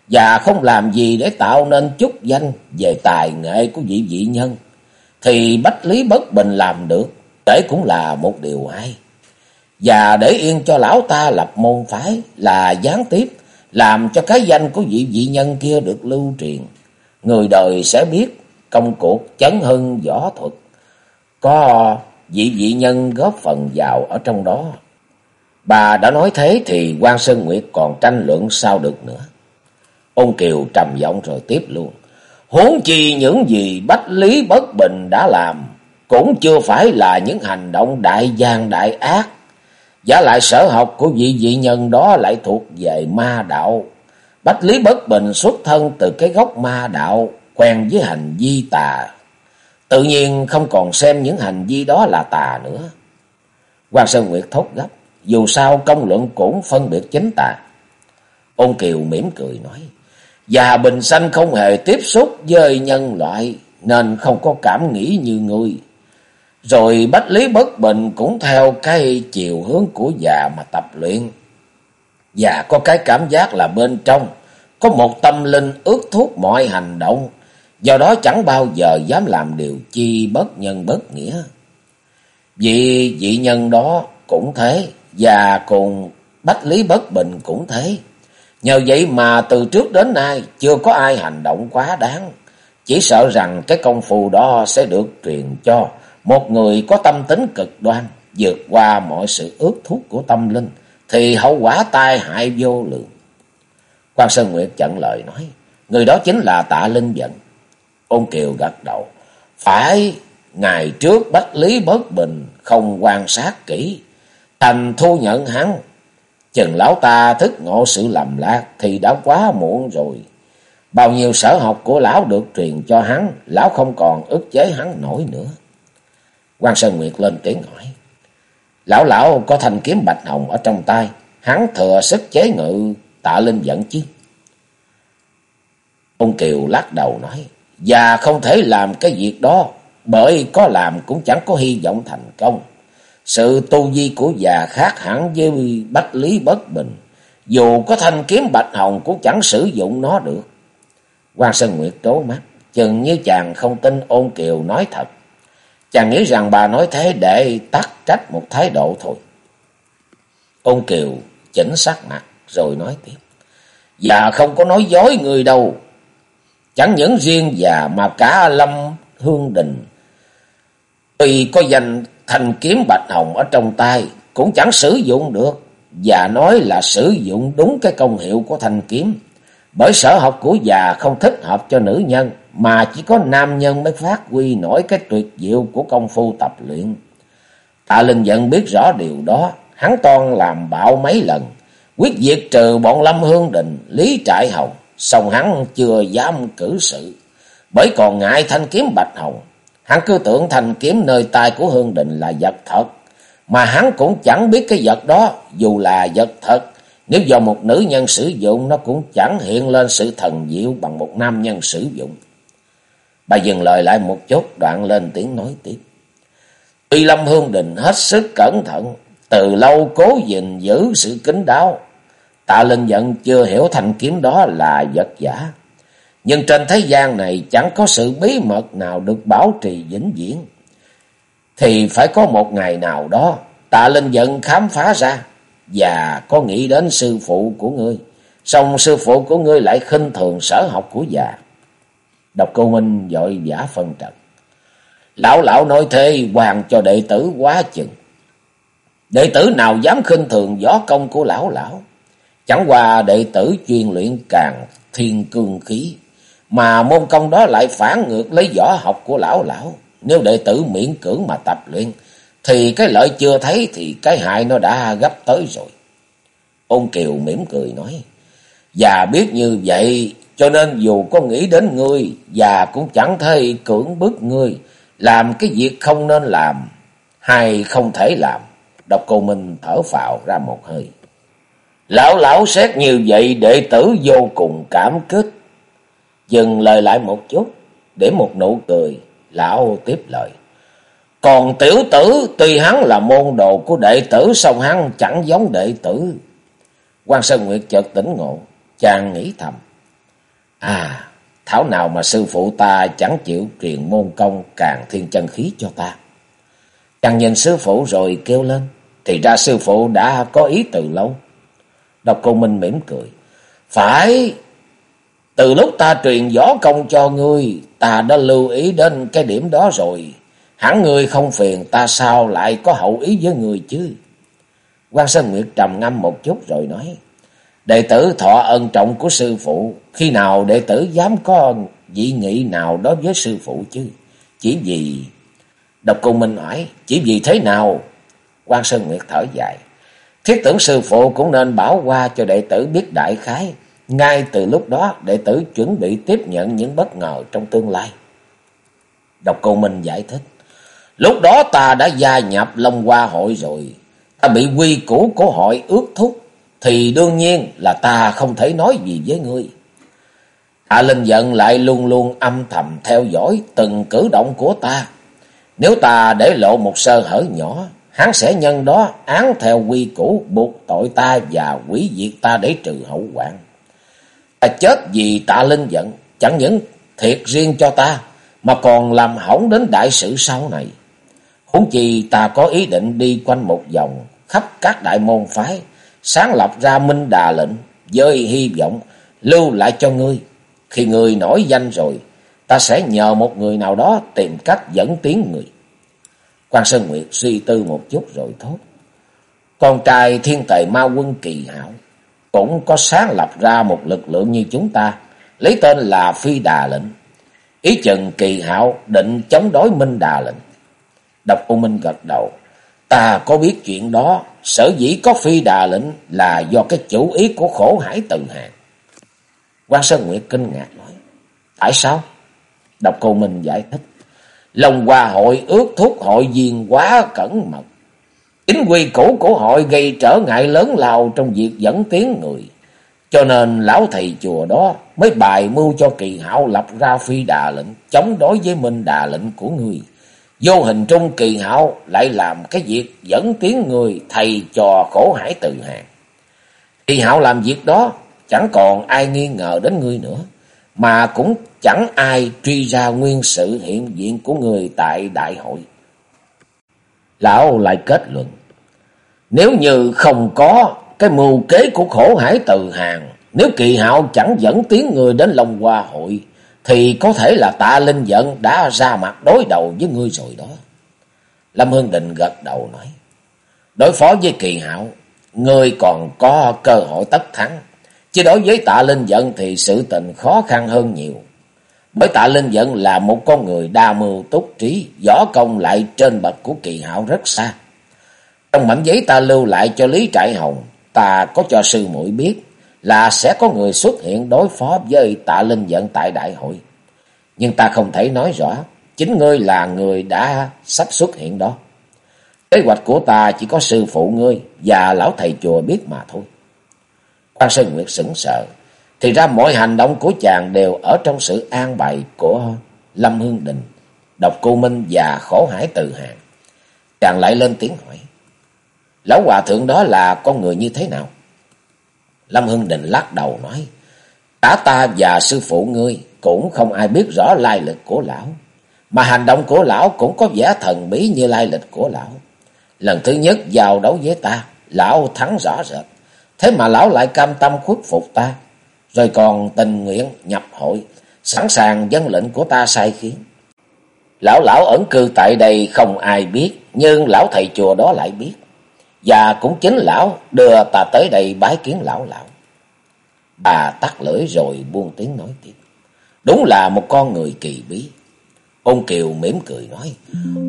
Già không làm gì để tạo nên chút danh về tài nghệ của vị vị nhân, thì Bách Lý Bất Bình làm được, để cũng là một điều hay. Và để yên cho lão ta lập môn phái là gián tiếp, làm cho cái danh của vị vị nhân kia được lưu truyền. Người đời sẽ biết công cuộc chấn hưng võ thuật. Có vị vị nhân góp phần vào ở trong đó. Bà đã nói thế thì quan Sơn Nguyệt còn tranh luận sao được nữa. ông Kiều trầm giọng rồi tiếp luôn. Huống chi những gì Bách Lý Bất Bình đã làm cũng chưa phải là những hành động đại gian đại ác. Giả lại sở học của vị vị nhân đó lại thuộc về ma đạo. Bách Lý Bất Bình xuất thân từ cái gốc ma đạo, quen với hành vi tà Tự nhiên không còn xem những hành vi đó là tà nữa. Hoàng Sơn Nguyệt thốt gấp. Dù sao công luận cũng phân biệt chính tà. Ôn Kiều mỉm cười nói. già Bình Xanh không hề tiếp xúc với nhân loại. Nên không có cảm nghĩ như ngươi. Rồi Bách Lý Bất Bình cũng theo cái chiều hướng của già mà tập luyện. già có cái cảm giác là bên trong có một tâm linh ước thúc mọi hành động Do đó chẳng bao giờ dám làm điều chi bất nhân bất nghĩa. Vì vị nhân đó cũng thế, và cùng Bách Lý Bất Bình cũng thế. Nhờ vậy mà từ trước đến nay chưa có ai hành động quá đáng. Chỉ sợ rằng cái công phu đó sẽ được truyền cho một người có tâm tính cực đoan, vượt qua mọi sự ước thúc của tâm linh, thì hậu quả tai hại vô lượng. Quan Sơn Nguyệt chặn lời nói. Người đó chính là tạ Linh Dận. Ôn Kiều gật đầu. Phải, ngày trước Bách Lý Bất Bình không quan sát kỹ. Thành thu nhận hắn. Chừng lão ta thức ngộ sự lầm lạc thì đã quá muộn rồi. Bao nhiêu sở học của lão được truyền cho hắn, lão không còn ức chế hắn nổi nữa. quan Sơn Nguyệt lên tiếng hỏi. Lão lão có thanh kiếm bạch hồng ở trong tay, hắn thừa sức chế ngự tạ linh giận chứ. Ông Kiều lắc đầu nói, và không thể làm cái việc đó, bởi có làm cũng chẳng có hy vọng thành công. Sự tu vi của già khác hẳn với bách lý bất bình, dù có thanh kiếm bạch hồng cũng chẳng sử dụng nó được. quan Sơn Nguyệt trố mắt, chừng như chàng không tin ôn kiều nói thật. Chàng nghĩ rằng bà nói thế để tắt trách một thái độ thôi. Ôn kiều chỉnh sắc mặt rồi nói tiếp. già không có nói dối người đâu. Chẳng những riêng già mà cả Lâm Hương Đình. Tuy có danh thanh kiếm bạch hồng ở trong tay cũng chẳng sử dụng được. Và nói là sử dụng đúng cái công hiệu của thanh kiếm. Bởi sở học của già không thích hợp cho nữ nhân, mà chỉ có nam nhân mới phát huy nổi cái tuyệt diệu của công phu tập luyện. Tạ Linh giận biết rõ điều đó, hắn toan làm bạo mấy lần, quyết diệt trừ bọn Lâm Hương Đình, Lý Trại Hồng, song hắn chưa dám cử sự, bởi còn ngại thanh kiếm bạch hồng. Hắn cứ tưởng thành kiếm nơi tay của Hương Đình là vật thật, mà hắn cũng chẳng biết cái vật đó, dù là vật thật, nếu do một nữ nhân sử dụng, nó cũng chẳng hiện lên sự thần diệu bằng một nam nhân sử dụng. Bà dừng lời lại một chút, đoạn lên tiếng nói tiếp. Tuy Lâm Hương Đình hết sức cẩn thận, từ lâu cố gìn giữ sự kính đáo. Tạ Linh giận chưa hiểu thanh kiếm đó là vật giả. Nhưng trên thế gian này chẳng có sự bí mật nào được bảo trì vĩnh viễn. Thì phải có một ngày nào đó, tạ Linh giận khám phá ra và có nghĩ đến sư phụ của ngươi. Xong sư phụ của ngươi lại khinh thường sở học của già. Độc cô Minh dội giả phân trận. Lão lão nói thế hoàng cho đệ tử quá chừng. Đệ tử nào dám khinh thường gió công của lão lão. Chẳng qua đệ tử chuyên luyện càng thiên cương khí. Mà môn công đó lại phản ngược lấy võ học của lão lão. Nếu đệ tử miễn cưỡng mà tập luyện, thì cái lợi chưa thấy thì cái hại nó đã gấp tới rồi. Ôn Kiều mỉm cười nói. Và biết như vậy, cho nên dù có nghĩ đến ngươi và cũng chẳng thể cưỡng bức ngươi, làm cái việc không nên làm hay không thể làm. Độc cô Minh thở phào ra một hơi. Lão lão xét như vậy, đệ tử vô cùng cảm kích. Dừng lời lại một chút để một nụ cười. Lão tiếp lời. Còn tiểu tử tuy hắn là môn đồ của đệ tử song hắn chẳng giống đệ tử. quan Sơn Nguyệt chợt tỉnh ngộ, chàng nghĩ thầm. À, thảo nào mà sư phụ ta chẳng chịu truyền môn công càng thiên chân khí cho ta. Chàng nhìn sư phụ rồi kêu lên, thì ra sư phụ đã có ý từ lâu. Độc cô Minh mỉm cười. Phải, từ lúc ta truyền võ công cho ngươi, ta đã lưu ý đến cái điểm đó rồi. Hẳn ngươi không phiền ta sao lại có hậu ý với người chứ. quan Sơn Nguyệt trầm ngâm một chút rồi nói. Đệ tử thọ ân trọng của sư phụ. Khi nào đệ tử dám có dị nghị nào đối với sư phụ chứ. Chỉ vì... Độc cô Minh hỏi. Chỉ vì thế nào? quan Sơn Nguyệt thở dài. Thiết tưởng sư phụ cũng nên bảo qua cho đệ tử biết đại khái. Ngay từ lúc đó đệ tử chuẩn bị tiếp nhận những bất ngờ trong tương lai. Độc Cô Minh giải thích. Lúc đó ta đã gia nhập Long Hoa hội rồi. Ta bị quy củ của hội ước thúc. Thì đương nhiên là ta không thể nói gì với ngươi. Hạ Linh giận lại luôn luôn âm thầm theo dõi từng cử động của ta. Nếu ta để lộ một sơ hở nhỏ, hắn sẽ nhân đó án theo quy củ buộc tội ta và quỷ diệt ta để trừ hậu quản. Ta chết vì tạ Linh giận, chẳng những thiệt riêng cho ta, mà còn làm hỏng đến đại sự sau này. Huống chi ta có ý định đi quanh một vòng khắp các đại môn phái, sáng lập ra minh đà lệnh, với hy vọng lưu lại cho ngươi. Khi ngươi nổi danh rồi, ta sẽ nhờ một người nào đó tìm cách dẫn tiếng người. quan Sơn Nguyệt suy tư một chút rồi thốt. Con trai thiên tài ma quân kỳ hảo, cũng có sáng lập ra một lực lượng như chúng ta, lấy tên là Phi Đà lệnh. Ý chừng kỳ hạo định chống đối Minh Đà lệnh. Độc U Minh gật đầu. Ta có biết chuyện đó, sở dĩ có Phi Đà lệnh là do cái chủ ý của khổ hải tự hàng. quan Sơn Nguyệt kinh ngạc nói. Tại sao? Độc Cô Minh giải thích. Lòng hòa hội ước thúc hội viên quá cẩn mật. Chính quy cũ cổ hội gây trở ngại lớn lao trong việc dẫn tiếng người. Cho nên lão thầy chùa đó mới bài mưu cho kỳ hạo lập ra phi đà lệnh, chống đối với minh đà lệnh của người. Vô hình trung kỳ hạo lại làm cái việc dẫn tiếng người thầy trò khổ hải từ hàng. Kỳ hạo làm việc đó, chẳng còn ai nghi ngờ đến ngươi nữa. Mà cũng chẳng ai truy ra nguyên sự hiện diện của người tại đại hội. Lão lại kết luận. Nếu như không có cái mưu kế của khổ hải từ hàng, nếu kỳ hạo chẳng dẫn tiếng người đến Long Hoa hội, thì có thể là tạ linh giận đã ra mặt đối đầu với ngươi rồi đó. Lâm Hương Định gật đầu nói, đối phó với kỳ hạo, ngươi còn có cơ hội tất thắng, chứ đối với tạ linh giận thì sự tình khó khăn hơn nhiều. Bởi tạ linh giận là một con người đa mưu túc trí, võ công lại trên bậc của kỳ hạo rất xa. Trong mảnh giấy ta lưu lại cho Lý Trại Hồng, ta có cho sư muội biết là sẽ có người xuất hiện đối phó với tạ linh giận tại đại hội. Nhưng ta không thể nói rõ, chính ngươi là người đã sắp xuất hiện đó. Kế hoạch của ta chỉ có sư phụ ngươi và lão thầy chùa biết mà thôi. Quan Sơn Nguyệt sững sờ, thì ra mọi hành động của chàng đều ở trong sự an bài của Lâm Hương Đình, Độc Cô Minh và Khổ Hải Từ Hàng. Chàng lại lên tiếng hỏi. Lão hòa thượng đó là con người như thế nào? Lâm Hưng Định lắc đầu nói. Cả ta và sư phụ ngươi cũng không ai biết rõ lai lịch của lão. Mà hành động của lão cũng có vẻ thần bí như lai lịch của lão. Lần thứ nhất vào đấu với ta, lão thắng rõ rệt. Thế mà lão lại cam tâm khuất phục ta. Rồi còn tình nguyện nhập hội, sẵn sàng dân lệnh của ta sai khiến. Lão lão ẩn cư tại đây không ai biết, nhưng lão thầy chùa đó lại biết. Và cũng chính lão đưa ta tới đây bái kiến lão lão. Bà tắt lưỡi rồi buông tiếng nói tiếp. Đúng là một con người kỳ bí. Ông Kiều mỉm cười nói.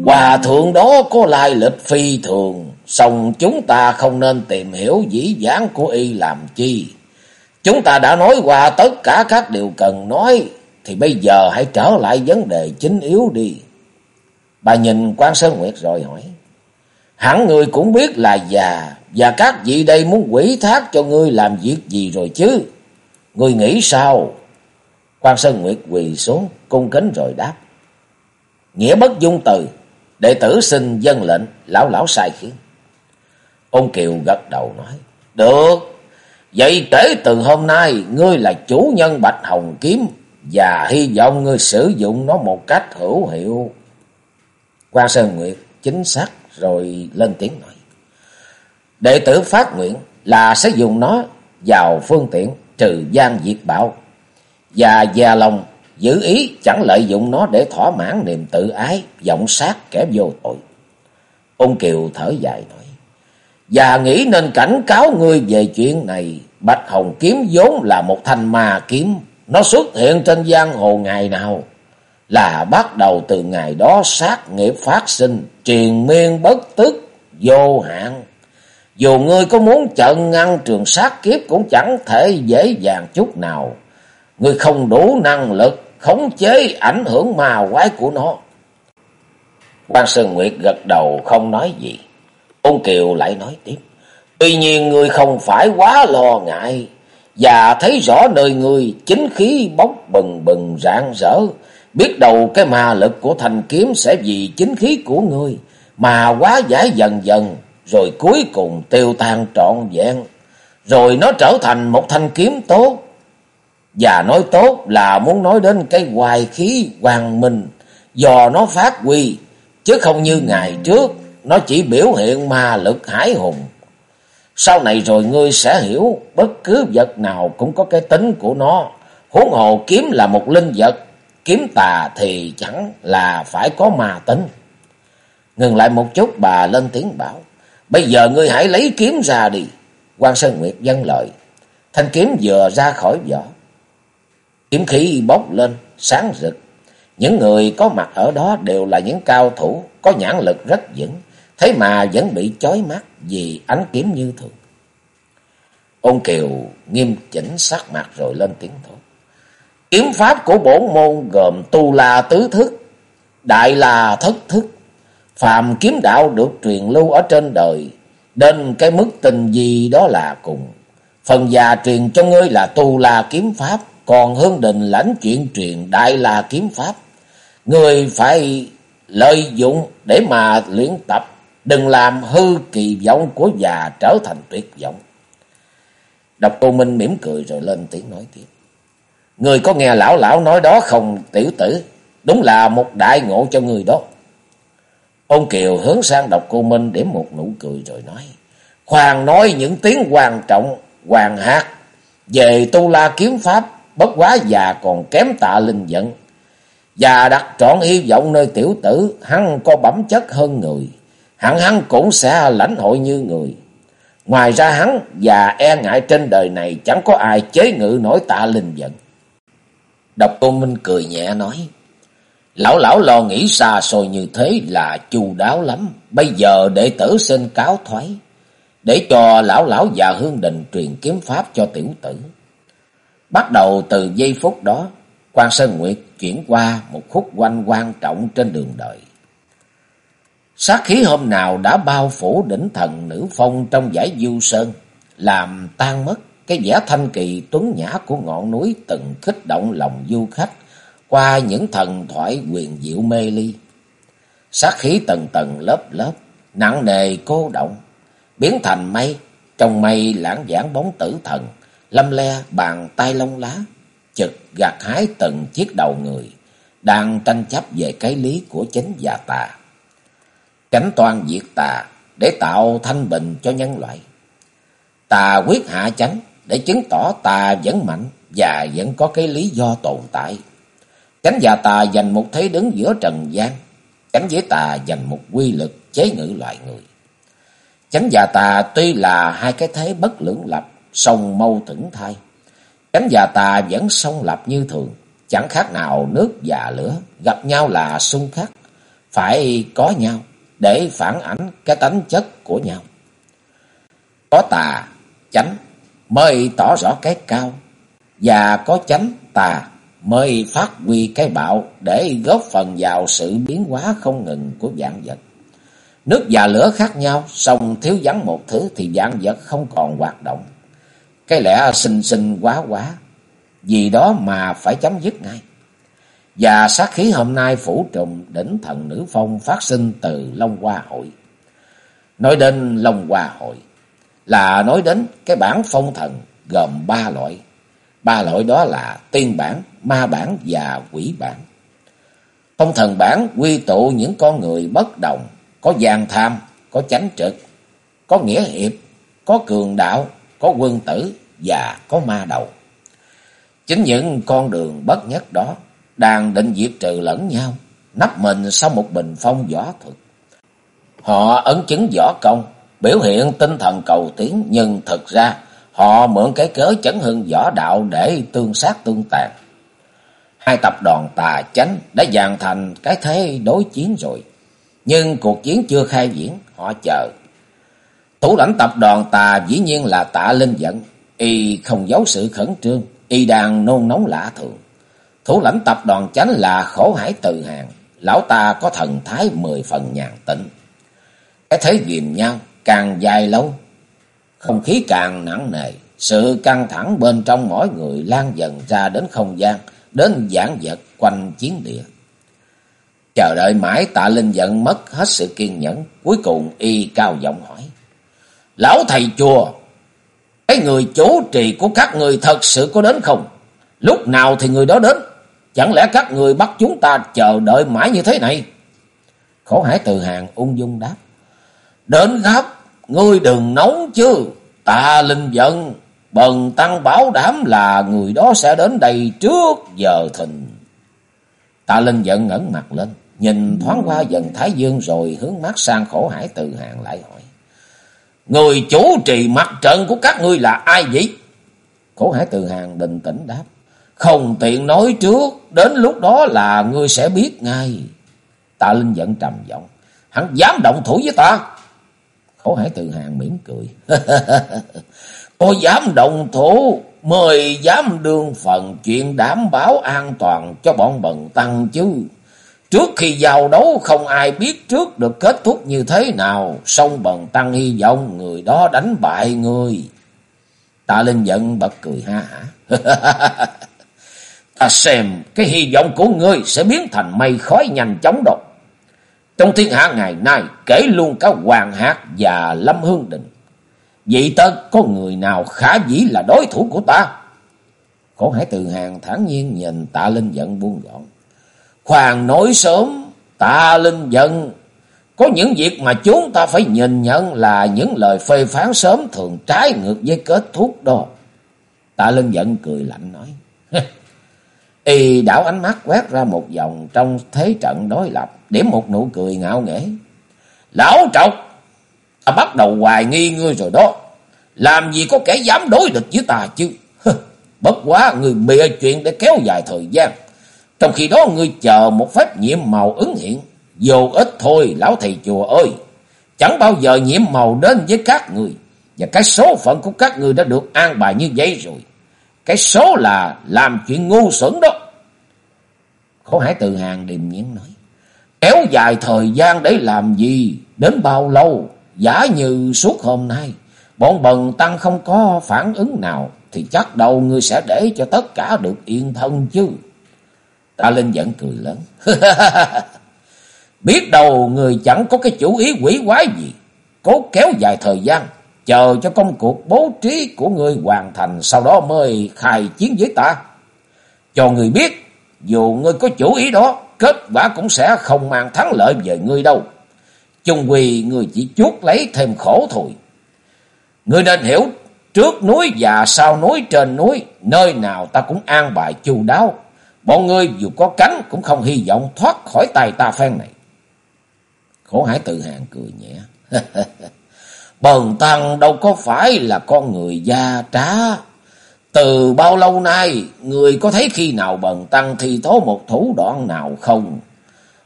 Hòa thượng đó có lai lịch phi thường. song chúng ta không nên tìm hiểu dĩ dáng của y làm chi. Chúng ta đã nói qua tất cả các điều cần nói. Thì bây giờ hãy trở lại vấn đề chính yếu đi. Bà nhìn quan Sơn Nguyệt rồi hỏi. Hẳn người cũng biết là già, và các vị đây muốn quỷ thác cho ngươi làm việc gì rồi chứ. Ngươi nghĩ sao? Quan Sơn Nguyệt quỳ xuống, cung kính rồi đáp. Nghĩa bất dung từ, đệ tử xin dân lệnh, lão lão sai khiến. ông Kiều gật đầu nói, được, vậy kể từ hôm nay ngươi là chủ nhân Bạch Hồng Kiếm, và hy vọng ngươi sử dụng nó một cách hữu hiệu. Quan Sơn Nguyệt chính xác rồi lên tiếng nói. Đệ tử phát nguyện là sẽ dùng nó vào phương tiện trừ gian diệt bạo và già lòng giữ ý chẳng lợi dụng nó để thỏa mãn niềm tự ái vọng sát kẻ vô tội. Ông Kiều thở dài nói. Và nghĩ nên cảnh cáo ngươi về chuyện này. Bạch Hồng kiếm vốn là một thanh ma kiếm. Nó xuất hiện trên giang hồ ngày nào là bắt đầu từ ngày đó sát nghiệp phát sinh, truyền miên bất tức, vô hạn. Dù ngươi có muốn trận ngăn trường sát kiếp cũng chẳng thể dễ dàng chút nào. Ngươi không đủ năng lực khống chế ảnh hưởng ma quái của nó. quan Sơn Nguyệt gật đầu không nói gì. Ôn Kiều lại nói tiếp. Tuy nhiên ngươi không phải quá lo ngại. Và thấy rõ nơi ngươi chính khí bốc bừng bừng rạng rỡ Biết đầu cái ma lực của thanh kiếm sẽ vì chính khí của ngươi mà quá giải dần dần, rồi cuối cùng tiêu tan trọn vẹn, rồi nó trở thành một thanh kiếm tốt. Và nói tốt là muốn nói đến cái hoài khí hoàng minh do nó phát huy, chứ không như ngày trước, nó chỉ biểu hiện ma lực hải hùng. Sau này rồi ngươi sẽ hiểu bất cứ vật nào cũng có cái tính của nó, huống hồ kiếm là một linh vật kiếm tà thì chẳng là phải có ma tính. Ngừng lại một chút bà lên tiếng bảo. Bây giờ ngươi hãy lấy kiếm ra đi. quan Sơn Nguyệt dân lời. Thanh kiếm vừa ra khỏi vỏ. Kiếm khí bốc lên, sáng rực. Những người có mặt ở đó đều là những cao thủ, có nhãn lực rất vững. Thế mà vẫn bị chói mắt vì ánh kiếm như thường. Ôn Kiều nghiêm chỉnh sắc mặt rồi lên tiếng thốt. Kiếm pháp của bổn môn gồm tu la tứ thức, đại la thất thức. Phàm kiếm đạo được truyền lưu ở trên đời, đến cái mức tình gì đó là cùng. Phần già truyền cho ngươi là tu la kiếm pháp, còn Hương Đình lãnh chuyện truyền đại la kiếm pháp. Ngươi phải lợi dụng để mà luyện tập, đừng làm hư kỳ vọng của già trở thành tuyệt vọng. Độc cô Minh mỉm cười rồi lên tiếng nói tiếp. Người có nghe lão lão nói đó không tiểu tử, đúng là một đại ngộ cho người đó. Ông Kiều hướng sang độc cô Minh điểm một nụ cười rồi nói. Khoan nói những tiếng quan trọng, hoàng hát, về tu la kiếm pháp, bất quá già còn kém tạ linh dẫn Và đặt trọn hy vọng nơi tiểu tử, hắn có bẩm chất hơn người, hẳn hắn cũng sẽ lãnh hội như người. Ngoài ra hắn và e ngại trên đời này chẳng có ai chế ngự nổi tạ linh giận. Độc Cô Minh cười nhẹ nói. Lão lão lo nghĩ xa xôi như thế là chu đáo lắm. Bây giờ đệ tử xin cáo thoái. Để cho lão lão già hương đình truyền kiếm pháp cho tiểu tử. Bắt đầu từ giây phút đó, quan Sơn Nguyệt chuyển qua một khúc quanh quan trọng trên đường đời. Sát khí hôm nào đã bao phủ đỉnh thần nữ phong trong giải du sơn, làm tan mất cái vẻ thanh kỳ tuấn nhã của ngọn núi từng kích động lòng du khách qua những thần thoại quyền diệu mê ly. Sát khí tầng tầng lớp lớp, nặng nề cô động, biến thành mây, trong mây lãng giảng bóng tử thần, lâm le bàn tay lông lá, chực gạt hái từng chiếc đầu người, đang tranh chấp về cái lý của chính và tà. Cánh toàn diệt tà để tạo thanh bình cho nhân loại. Tà quyết hạ chánh để chứng tỏ tà vẫn mạnh và vẫn có cái lý do tồn tại. Chánh và tà dành một thế đứng giữa trần gian, chánh với tà dành một quy lực chế ngự loại người. Chánh và tà tuy là hai cái thế bất lưỡng lập, song mâu thuẫn thay. Chánh và tà vẫn song lập như thường, chẳng khác nào nước và lửa, gặp nhau là xung khắc, phải có nhau để phản ảnh cái tánh chất của nhau. Có tà, chánh mới tỏ rõ cái cao, và có chánh tà mới phát huy cái bạo để góp phần vào sự biến hóa không ngừng của vạn vật. Nước và lửa khác nhau, song thiếu vắng một thứ thì vạn vật không còn hoạt động. Cái lẽ sinh sinh quá quá, vì đó mà phải chấm dứt ngay. Và sát khí hôm nay phủ trùm đỉnh thần nữ phong phát sinh từ Long Hoa Hội. Nói đến Long Hoa Hội là nói đến cái bản phong thần gồm ba loại. Ba loại đó là tiên bản, ma bản và quỷ bản. Phong thần bản quy tụ những con người bất đồng, có gian tham, có chánh trực, có nghĩa hiệp, có cường đạo, có quân tử và có ma đầu. Chính những con đường bất nhất đó đang định diệt trừ lẫn nhau, nắp mình sau một bình phong võ thuật. Họ ấn chứng võ công, biểu hiện tinh thần cầu tiến, nhưng thực ra họ mượn cái cớ chấn hưng võ đạo để tương sát tương tàn. Hai tập đoàn tà chánh đã dàn thành cái thế đối chiến rồi, nhưng cuộc chiến chưa khai diễn, họ chờ. Thủ lãnh tập đoàn tà dĩ nhiên là tạ linh dẫn, y không giấu sự khẩn trương, y đang nôn nóng lạ thường. Thủ lãnh tập đoàn chánh là khổ hải từ hàng, lão ta có thần thái mười phần nhàn tĩnh. Cái thế ghìm nhau càng dài lâu, không khí càng nặng nề, sự căng thẳng bên trong mỗi người lan dần ra đến không gian, đến giảng vật quanh chiến địa. Chờ đợi mãi tạ linh giận mất hết sự kiên nhẫn, cuối cùng y cao giọng hỏi. Lão thầy chùa, cái người chủ trì của các người thật sự có đến không? Lúc nào thì người đó đến? Chẳng lẽ các người bắt chúng ta chờ đợi mãi như thế này? Khổ hải từ hàng ung dung đáp. Đến gấp, ngươi đừng nóng chứ. ta linh giận, bần tăng bảo đảm là người đó sẽ đến đây trước giờ thình. ta linh giận ngẩng mặt lên, nhìn thoáng qua dần Thái Dương rồi hướng mắt sang khổ hải từ hàng lại hỏi. Người chủ trì mặt trận của các ngươi là ai vậy? Khổ hải từ hàng bình tĩnh đáp. Không tiện nói trước, đến lúc đó là ngươi sẽ biết ngay. Tạ Linh giận trầm giọng. Hắn dám động thủ với ta. Khổ hải từ hàng mỉm cười. (laughs) Có dám động thủ, mời dám đương phần chuyện đảm bảo an toàn cho bọn bần tăng chứ. Trước khi giao đấu không ai biết trước được kết thúc như thế nào. Song bần tăng hy vọng người đó đánh bại người. Tạ Linh giận bật cười ha hả. (laughs) Ta xem cái hy vọng của ngươi sẽ biến thành mây khói nhanh chóng đột. Trong thiên hạ ngày nay kể luôn cả Hoàng Hát và Lâm Hương Định. Vậy ta có người nào khả dĩ là đối thủ của ta? Khổ hải từ hàng thản nhiên nhìn tạ linh giận buông gọn. Khoan nói sớm, tạ linh giận. Có những việc mà chúng ta phải nhìn nhận là những lời phê phán sớm thường trái ngược với kết thúc đó. Tạ linh giận cười lạnh nói. (laughs) Y đảo ánh mắt quét ra một vòng trong thế trận đối lập, điểm một nụ cười ngạo nghễ. Lão trọc, ta bắt đầu hoài nghi ngươi rồi đó. Làm gì có kẻ dám đối địch với ta chứ? Bất quá người bịa chuyện để kéo dài thời gian. Trong khi đó ngươi chờ một phép nhiệm màu ứng hiện. Dù ít thôi, lão thầy chùa ơi. Chẳng bao giờ nhiễm màu đến với các người. Và cái số phận của các người đã được an bài như vậy rồi. Cái số là làm chuyện ngu xuẩn đó. Khổ hải từ hàng điềm nhiên nói. Kéo dài thời gian để làm gì? Đến bao lâu? Giả như suốt hôm nay. Bọn bần tăng không có phản ứng nào. Thì chắc đâu ngươi sẽ để cho tất cả được yên thân chứ. Ta Linh vẫn cười lớn. (laughs) Biết đâu người chẳng có cái chủ ý quỷ quái gì. Cố kéo dài thời gian chờ cho công cuộc bố trí của ngươi hoàn thành, sau đó mới khai chiến với ta. Cho người biết, dù ngươi có chủ ý đó, kết quả cũng sẽ không mang thắng lợi về ngươi đâu. Chung quỳ ngươi chỉ chuốt lấy thêm khổ thôi. Ngươi nên hiểu, trước núi và sau núi trên núi, nơi nào ta cũng an bài chu đáo. Bọn ngươi dù có cánh cũng không hy vọng thoát khỏi tay ta phen này. Khổ hải tự hàng cười nhẹ. (laughs) Bần tăng đâu có phải là con người gia trá. Từ bao lâu nay, người có thấy khi nào bần tăng thi thố một thủ đoạn nào không?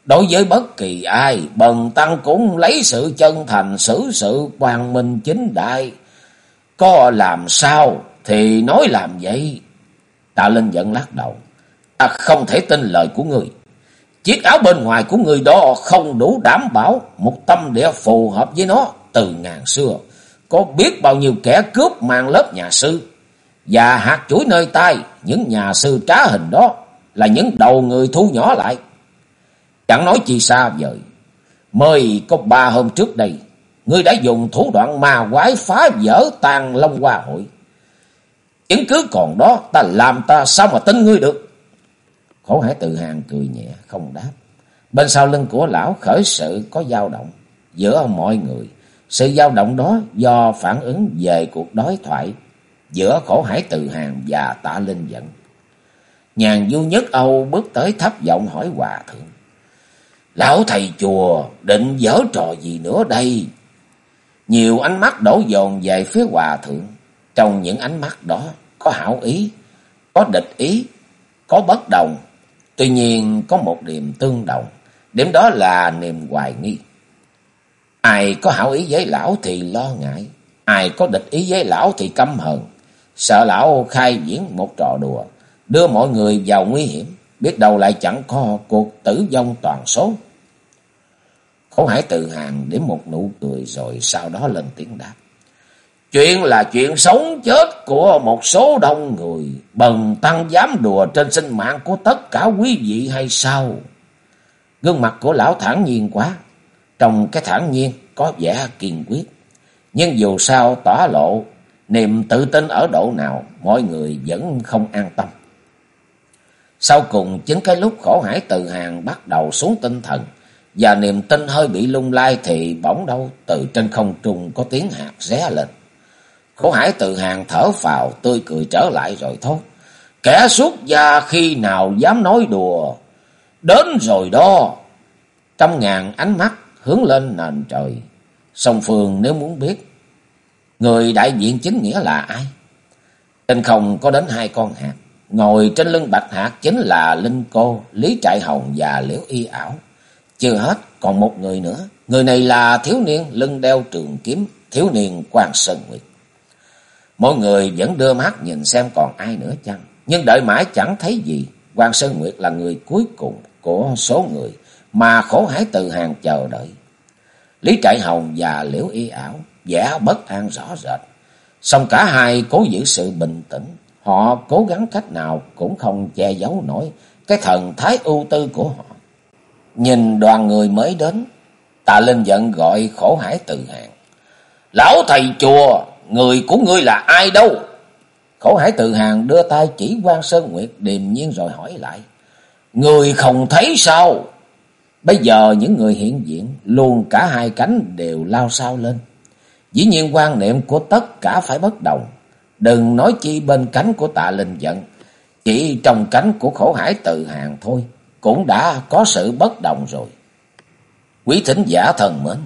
Đối với bất kỳ ai, bần tăng cũng lấy sự chân thành xử sự quang minh chính đại. Có làm sao thì nói làm vậy. Tạ Linh giận lắc đầu. Ta không thể tin lời của người. Chiếc áo bên ngoài của người đó không đủ đảm bảo một tâm địa phù hợp với nó từ ngàn xưa. Có biết bao nhiêu kẻ cướp mang lớp nhà sư. Và hạt chuỗi nơi tay, những nhà sư trá hình đó là những đầu người thu nhỏ lại. Chẳng nói chi xa vời. Mới có ba hôm trước đây, ngươi đã dùng thủ đoạn ma quái phá vỡ tàn long hoa hội. Chứng cứ còn đó, ta làm ta sao mà tin ngươi được. Khổ hải tự hàng cười nhẹ, không đáp. Bên sau lưng của lão khởi sự có dao động giữa mọi người. Sự dao động đó do phản ứng về cuộc đối thoại giữa khổ hải từ hàng và tạ linh dẫn Nhàn du nhất Âu bước tới thấp giọng hỏi hòa thượng. Lão thầy chùa định dở trò gì nữa đây? Nhiều ánh mắt đổ dồn về phía hòa thượng. Trong những ánh mắt đó có hảo ý, có địch ý, có bất đồng. Tuy nhiên có một điểm tương đồng. Điểm đó là niềm hoài nghi. Ai có hảo ý với lão thì lo ngại. Ai có địch ý với lão thì căm hận. Sợ lão khai diễn một trò đùa. Đưa mọi người vào nguy hiểm. Biết đâu lại chẳng có cuộc tử vong toàn số. Khổ hải tự hàng đến một nụ cười rồi sau đó lên tiếng đáp. Chuyện là chuyện sống chết của một số đông người. Bần tăng dám đùa trên sinh mạng của tất cả quý vị hay sao? Gương mặt của lão thản nhiên quá. Trong cái thản nhiên có vẻ kiên quyết. Nhưng dù sao tỏ lộ, niềm tự tin ở độ nào, mọi người vẫn không an tâm. Sau cùng chính cái lúc khổ hải từ hàng bắt đầu xuống tinh thần, và niềm tin hơi bị lung lay thì bỗng đâu từ trên không trung có tiếng hạt ré lên. Khổ hải từ hàng thở phào, tươi cười trở lại rồi thốt. Kẻ xuất gia khi nào dám nói đùa. Đến rồi đó. Trăm ngàn ánh mắt hướng lên nền trời. Song Phương nếu muốn biết người đại diện chính nghĩa là ai? Trên không có đến hai con hạt. Ngồi trên lưng bạch hạt chính là Linh Cô, Lý Trại Hồng và Liễu Y Ảo. Chưa hết, còn một người nữa. Người này là thiếu niên lưng đeo trường kiếm, thiếu niên Quan Sơn Nguyệt. Mọi người vẫn đưa mắt nhìn xem còn ai nữa chăng. Nhưng đợi mãi chẳng thấy gì. Quan Sơn Nguyệt là người cuối cùng của số người mà khổ hải từ hàng chờ đợi. Lý Trại Hồng và Liễu Y Ảo vẻ bất an rõ rệt. Song cả hai cố giữ sự bình tĩnh. Họ cố gắng cách nào cũng không che giấu nổi cái thần thái ưu tư của họ. Nhìn đoàn người mới đến, Tạ Linh giận gọi khổ hải từ hàng. Lão thầy chùa, người của ngươi là ai đâu? Khổ hải từ hàng đưa tay chỉ quan Sơn Nguyệt điềm nhiên rồi hỏi lại. Người không thấy sao? Bây giờ những người hiện diện, luôn cả hai cánh đều lao sao lên. Dĩ nhiên quan niệm của tất cả phải bất đồng. Đừng nói chi bên cánh của tạ linh giận. Chỉ trong cánh của khổ hải tự hàng thôi. Cũng đã có sự bất đồng rồi. Quý thính giả thần mến.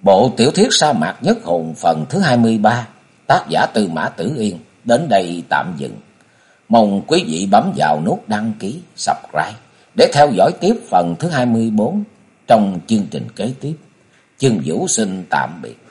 Bộ tiểu thuyết sa mạc nhất hồn phần thứ 23. Tác giả từ Mã Tử Yên. Đến đây tạm dừng. Mong quý vị bấm vào nút đăng ký, subscribe để theo dõi tiếp phần thứ 24 trong chương trình kế tiếp. Chương Vũ xin tạm biệt.